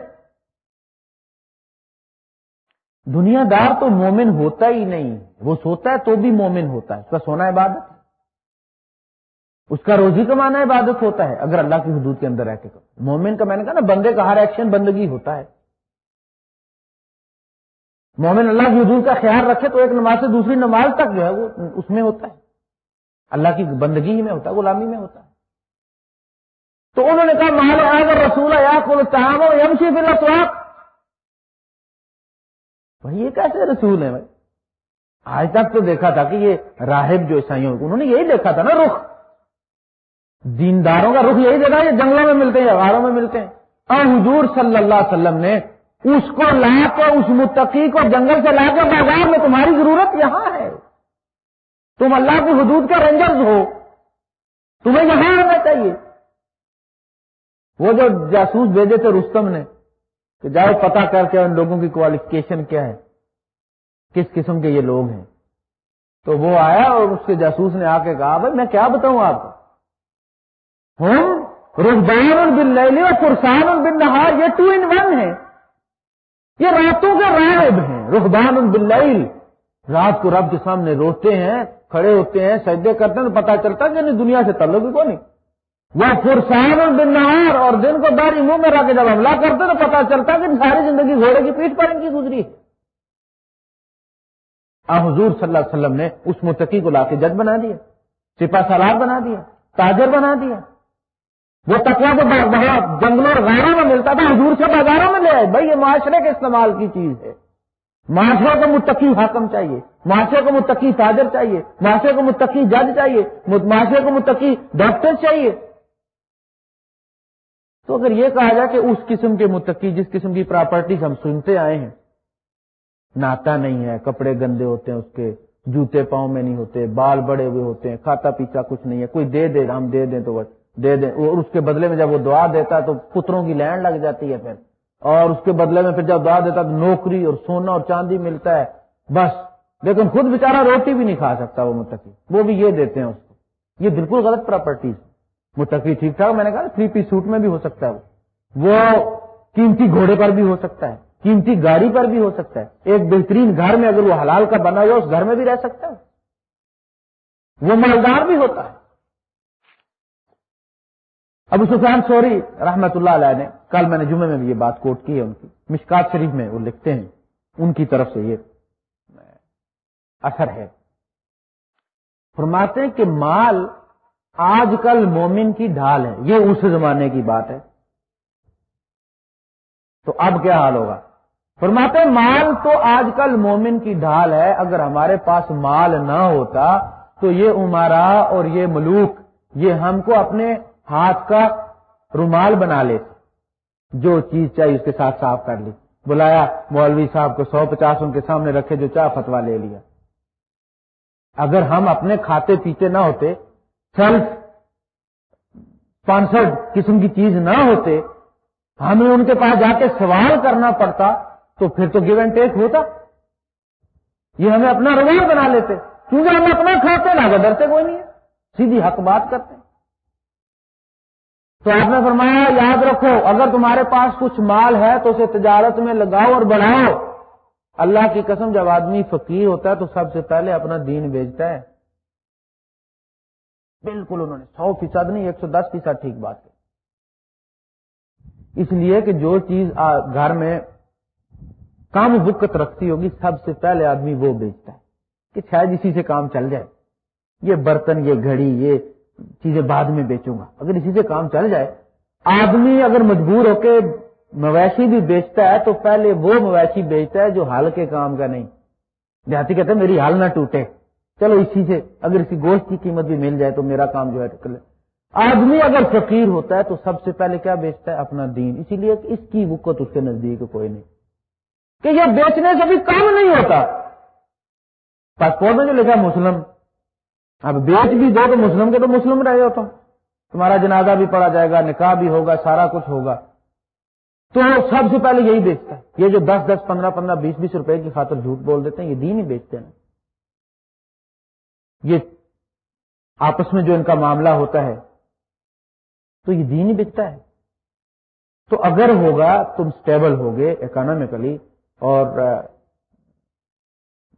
دنیا دار تو مومن ہوتا ہی نہیں۔ وہ سوتا ہے تو بھی مومن ہوتا ہے۔ اس کا سونا عبادت اس کا روزی کمانا عبادت ہوتا ہے۔ اگر اللہ کی حدود کے اندر رہ کے۔ مومن کا میں نے کہا نا، بندے کا ہر ایکشن بندگی ہوتا ہے۔ مومن اللہ کی حدود کا خیال رکھے تو ایک نماز سے دوسری نماز تک جو ہے وہ اس میں ہوتا ہے۔ اللہ کی بندگی ہی میں ہوتا ہے، غلامی میں ہوتا ہے۔ تو انہوں نے کہا، مال اگر رسول چاہو اللہ بھائی، یہ کیسے رسول ہے بھائی؟ آج تک تو دیکھا تھا کہ یہ راہب جو عیسائیوں انہوں نے یہی دیکھا تھا نا رخ۔ دینداروں کا رخ یہی دیکھا، یہ جنگلوں میں ملتے ہیں، غاروں میں ملتے ہیں۔ اور حضور صلی اللہ علیہ وسلم نے اس کو لا کے، اس متقی کو جنگل سے لا کے، بازار میں تمہاری ضرورت یہاں ہے۔ تم اللہ کی حدود کا رنجرز ہو۔ تمہیں یہاں آنا چاہیے۔ وہ جو جاسوس بھیجے تھے رستم نے کہ جاؤ پتا کر کے ان لوگوں کی کوالیفکیشن کیا ہے۔ کس قسم کے یہ لوگ ہیں۔ تو وہ آیا اور اس کے جاسوس نے آ کے کہا، بھائی میں کیا بتاؤں آپ کو؟ ہم رخبان بن لے اور فرسان بن نہار یہ ٹو ان ون ہے یہ راتوں کے راہب ہیں۔ رخبان بن رات کو رب کے سامنے روتے ہیں، کھڑے ہوتے ہیں، سجدے کرتے ہیں، تو پتا چلتا کہ نہیں دنیا سے تعلق ہی کو نہیں وہ فرسان بن نہار اور دن کو داری منہ میں رکھ کے جب حملہ کرتے تو پتا چلتا کہ ساری زندگی گھوڑے کی پیٹ پر ان کی گزری حضور صلی اللہ علیہ وسلم نے اس متقی کو لا کے جج بنا دیا سپا سالار بنا دیا، تاجر بنا دیا۔ وہ تکوا تو جنگلوں اور غیروں میں ملتا تھا، حضور سے بازاروں میں لے آئے۔ بھائی، یہ معاشرے کے استعمال کی چیز ہے۔ معاشرے کو متقی حاکم چاہیے۔ معاشرے کو متقی تاجر چاہیے۔ معاشرے کو متقی جج چاہیے۔ معاشرے کو متقی ڈاکٹر چاہیے۔ تو اگر یہ کہا جائے کہ اس قسم کے متقی، جس قسم کی پراپرٹیز ہم سنتے آئے ہیں، ناتا نہیں ہے، کپڑے گندے ہوتے ہیں، اس کے جوتے پاؤں میں نہیں ہوتے، بال بڑے ہوئے ہوتے ہیں، کھاتا پیتا کچھ نہیں ہے، کوئی دے دے، ہم دے دیں تو دے دیں۔ اور اس کے بدلے میں جب وہ دعا دیتا ہے تو پتروں کی لینڈ لگ جاتی ہے پھر۔ اور اس کے بدلے میں پھر جب دعا دیتا تو نوکری اور سونا اور چاندی ملتا ہے۔ بس۔ لیکن خود بےچارا روٹی بھی نہیں کھا سکتا وہ متقی۔ وہ بھی یہ دیتے ہیں اس کو۔ یہ بالکل غلط پراپرٹیز متقی ٹھیک ٹھاک؟ میں نے کہا تھری پی سوٹ میں بھی ہو سکتا ہے وہ۔ قیمتی گھوڑے پر بھی ہو سکتا ہے۔ قیمتی گاڑی پر بھی ہو سکتا ہے۔ ایک بہترین گھر میں اگر وہ حلال کا بنا ہوا اس گھر میں بھی رہ سکتا ہے۔ وہ مالدار بھی ہوتا ہے۔ ابو سفیان سوری رحمت اللہ علیہ نے کل میں نے جمعے میں بھی یہ بات کوٹ کی ہے ان کی۔ مشکات شریف میں وہ لکھتے ہیں۔ ان کی طرف سے یہ اثر ہے۔ فرماتے ہیں کہ مال آج کل مومن کی ڈھال ہے۔ یہ اس زمانے کی بات ہے۔ تو اب کیا حال ہوگا؟ فرماتے مال تو آج کل مومن کی ڈھال ہے۔ اگر ہمارے پاس مال نہ ہوتا تو یہ عمارا اور یہ ملوک، یہ ہم کو اپنے ہاتھ کا رومال بنا لیتے، جو چیز چاہیے اس کے ساتھ صاف کر لی۔ بلایا، مولوی صاحب کو سو پچاس ان کے سامنے رکھے جو چاہ فتوا لے لیا۔ اگر ہم اپنے کھاتے پیتے نہ ہوتے، سیلف اسپانسرڈ قسم کی چیز نہ ہوتے، ہمیں ان کے پاس جا کے سوال کرنا پڑتا، تو پھر تو گیو اینڈ ٹیک ہوتا۔ یہ ہمیں اپنا رویہ بنا لیتے۔ کیونکہ ہم اپنا کھاتے نہ ڈرتے کوئی نہیں ہے۔ سیدھی حق بات کرتے ہیں۔ تو آپ نے فرمایا، یاد رکھو، اگر تمہارے پاس کچھ مال ہے تو اسے تجارت میں لگاؤ اور بڑھاؤ۔ اللہ کی قسم، جب آدمی فقیر ہوتا ہے تو سب سے پہلے اپنا دین بیچتا ہے۔ بالکل انہوں نے سو فیصد نہیں، ایک سو دس فیصد ٹھیک بات ہے۔ اس لیے کہ جو چیز گھر میں کام وقت رکھتی ہوگی، سب سے پہلے آدمی وہ بیچتا ہے کہ شاید اسی سے کام چل جائے۔ یہ برتن، یہ گھڑی، یہ چیزیں بعد میں بیچوں گا۔ اگر اسی سے کام چل جائے، آدمی اگر مجبور ہو کے مویشی بھی بیچتا ہے، تو پہلے وہ مویشی بیچتا ہے جو حال کے کام کا نہیں۔ دیہاتی کہتے ہیں، میری حال نہ ٹوٹے۔ چلو اسی سے، اگر اسی گوشت کی قیمت بھی مل جائے تو میرا کام جو ہے ٹکلے آدمی اگر فقیر ہوتا ہے، تو سب سے پہلے کیا بیچتا ہے؟ اپنا دین۔ اسی لیے اس کی وقت اس کے نزدیک کوئی نہیں۔ کہ یہ بیچنے سے بھی کام نہیں ہوتا۔ پاسپورٹ میں جو لکھا مسلم اب بیچ بھی دو تو مسلم کے تو مسلم رہے ہو تم تمہارا جنازہ بھی پڑا جائے گا، نکاح بھی ہوگا، سارا کچھ ہوگا۔ تو سب سے پہلے یہی بیچتا ہے۔ یہ جو دس دس، پندرہ پندرہ، بیس بیس روپے کی خاطر جھوٹ بول دیتے ہیں، یہ دین ہی بیچتے ہیں یہ آپس میں جو ان کا معاملہ ہوتا ہے، تو یہ دین ہی بکتا ہے۔ تو اگر ہوگا، تم سٹیبل ہوگے اکانومیکلی اور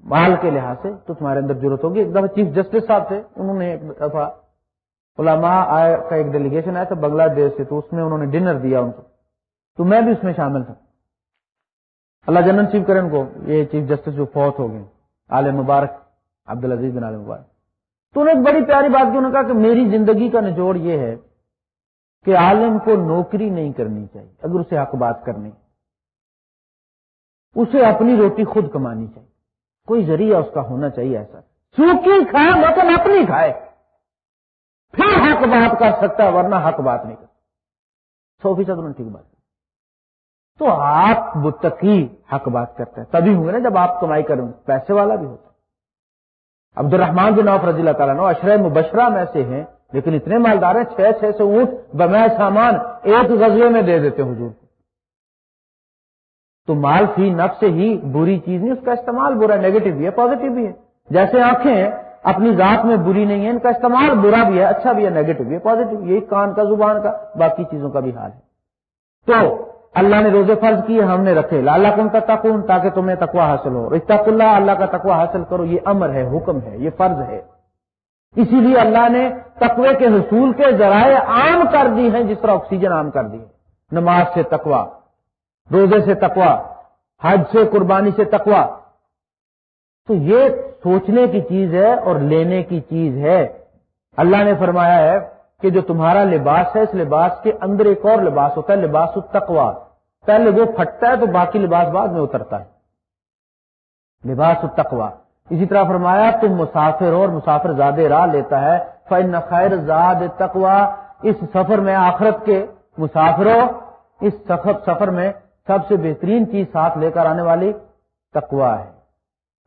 مال کے لحاظ سے تو تمہارے اندر ضرورت ہوگی۔ ایک دفعہ چیف جسٹس صاحب تھے، انہوں نے ایک دفعہ علماء کا ایک ڈیلیگیشن آیا تھا بنگلہ دیش سے، تو اس میں انہوں نے ڈنر دیا ان کو۔ تو میں بھی اس میں شامل تھا۔ اللہ جنرل چیف کرن کو، یہ چیف جسٹس جو فوت ہو گئے عال مبارک عبد العزیز بن عال مبارک۔ تو انہوں نے ایک بڑی پیاری بات کی، انہوں نے کہا کہ میری زندگی کا نچوڑ یہ ہے کہ عالم کو نوکری نہیں کرنی چاہیے، اگر اسے حق بات کرنی اسے اپنی روٹی خود کمانی چاہیے۔ کوئی ذریعہ اس کا ہونا چاہیے ایسا۔ سوکھی کھائے لیکن اپنی کھائے پھر حق بات کر سکتا ہے، ورنہ حق بات نہیں کر سو فیصد انہوں نے ٹھیک بات تو آپ متقی حق بات کرتے ہیں۔ تبھی ہوں گے نا جب آپ کمائی کریں پیسے والا بھی ہوتا ہے۔ عبد الرحمان بن نوف رضی اللہ تعالیٰ نو اشرے مبشرہ میں سے ہیں، لیکن اتنے مالدار ہیں، چھ چھ سو اونٹ بمائے سامان ایک غزلے میں دے دیتے حضور۔ تو مال فی نف سے ہی بری چیز نہیں، اس کا استعمال برا نیگیٹو بھی ہے پازیٹو بھی ہے۔ جیسے آنکھیں اپنی ذات میں بری نہیں ہے ان کا استعمال برا بھی ہے اچھا بھی ہے نیگیٹو بھی ہے پازیٹو یہی کان کا، زبان کا، باقی چیزوں کا بھی حال ہے۔ تو اللہ نے روزے فرض کیے، ہم نے رکھے۔ لالا کن کا تکون تاکہ تمہیں تقوا حاصل ہو۔ اتق اللہ اللہ کا تقوا حاصل کرو، یہ امر ہے، حکم ہے، یہ فرض ہے۔ اسی لیے اللہ نے تقوی کے حصول کے ذرائع عام کر دی ہیں، جس طرح آکسیجن عام کر دی ہے۔ نماز سے تقوا روزے سے تقوا حج سے، قربانی سے تقوا تو یہ سوچنے کی چیز ہے اور لینے کی چیز ہے۔ اللہ نے فرمایا ہے کہ جو تمہارا لباس ہے، اس لباس کے اندر ایک اور لباس ہوتا ہے، لباس التقوا پہلے وہ پھٹتا ہے تو باقی لباس بعد میں اترتا ہے۔ لباس التقوا اسی طرح فرمایا، تم مسافر ہو اور مسافر زیادہ راہ لیتا ہے۔ فن خیر زاد تقوا اس سفر میں آخرت کے مسافروں، اس سفر میں سب سے بہترین چیز ساتھ لے کر آنے والی تقوا ہے۔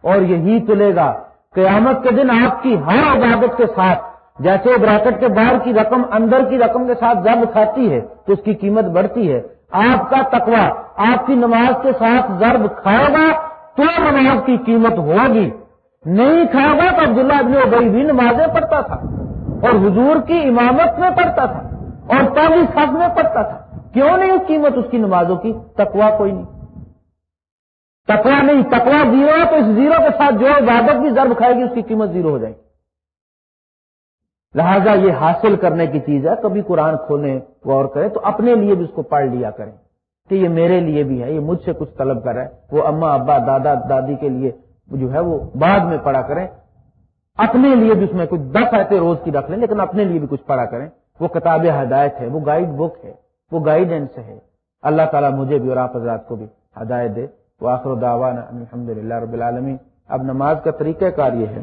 اور یہی چلے گا، قیامت کے دن آپ کی ہر عبادت کے ساتھ، جیسے براکٹ کے باہر کی رقم، اندر کی رقم کے ساتھ ضرب کھاتی ہے، تو اس کی قیمت بڑھتی ہے۔ آپ کا تقوا آپ کی نماز کے ساتھ ضرب کھائے گا تو نماز کی قیمت ہوگی۔ نہیں کھائے گا تو عبداللہ ابن ابئی بھی نمازیں پڑھتا تھا، اور حضور کی امامت میں پڑھتا تھا، اور پہلی سب میں پڑھتا تھا۔ کیوں نہیں قیمت اس کی نمازوں کی؟ تکوا کوئی نہیں۔ تکوا نہیں تکوا زیرو تو اس زیرو کے ساتھ جو عبادت بھی ضرب کھائے گی اس کی قیمت زیرو ہو جائے گی۔ لہذا یہ حاصل کرنے کی چیز ہے، کبھی قرآن کھولیں، غور کریں، تو اپنے لیے بھی اس کو پڑھ لیا کریں کہ یہ میرے لیے بھی ہے، یہ مجھ سے کچھ طلب کر رہا ہے۔ وہ اما ابا، دادا، دادی کے لیے جو ہے وہ بعد میں پڑھا کریں۔ اپنے لیے بھی اس میں کچھ دس آتے روز کی رکھ لیں، لیکن اپنے لیے بھی کچھ پڑھا کریں۔ وہ کتاب ہدایت ہے، وہ گائیڈ بک ہے۔ وہ گائیڈنس ہے۔ اللہ تعالیٰ مجھے بھی اور آپ حضرات کو بھی ہدایت دے۔ وہ آخر دعوانا الحمد رب العالمین۔ اب نماز کا طریقہ کار یہ ہے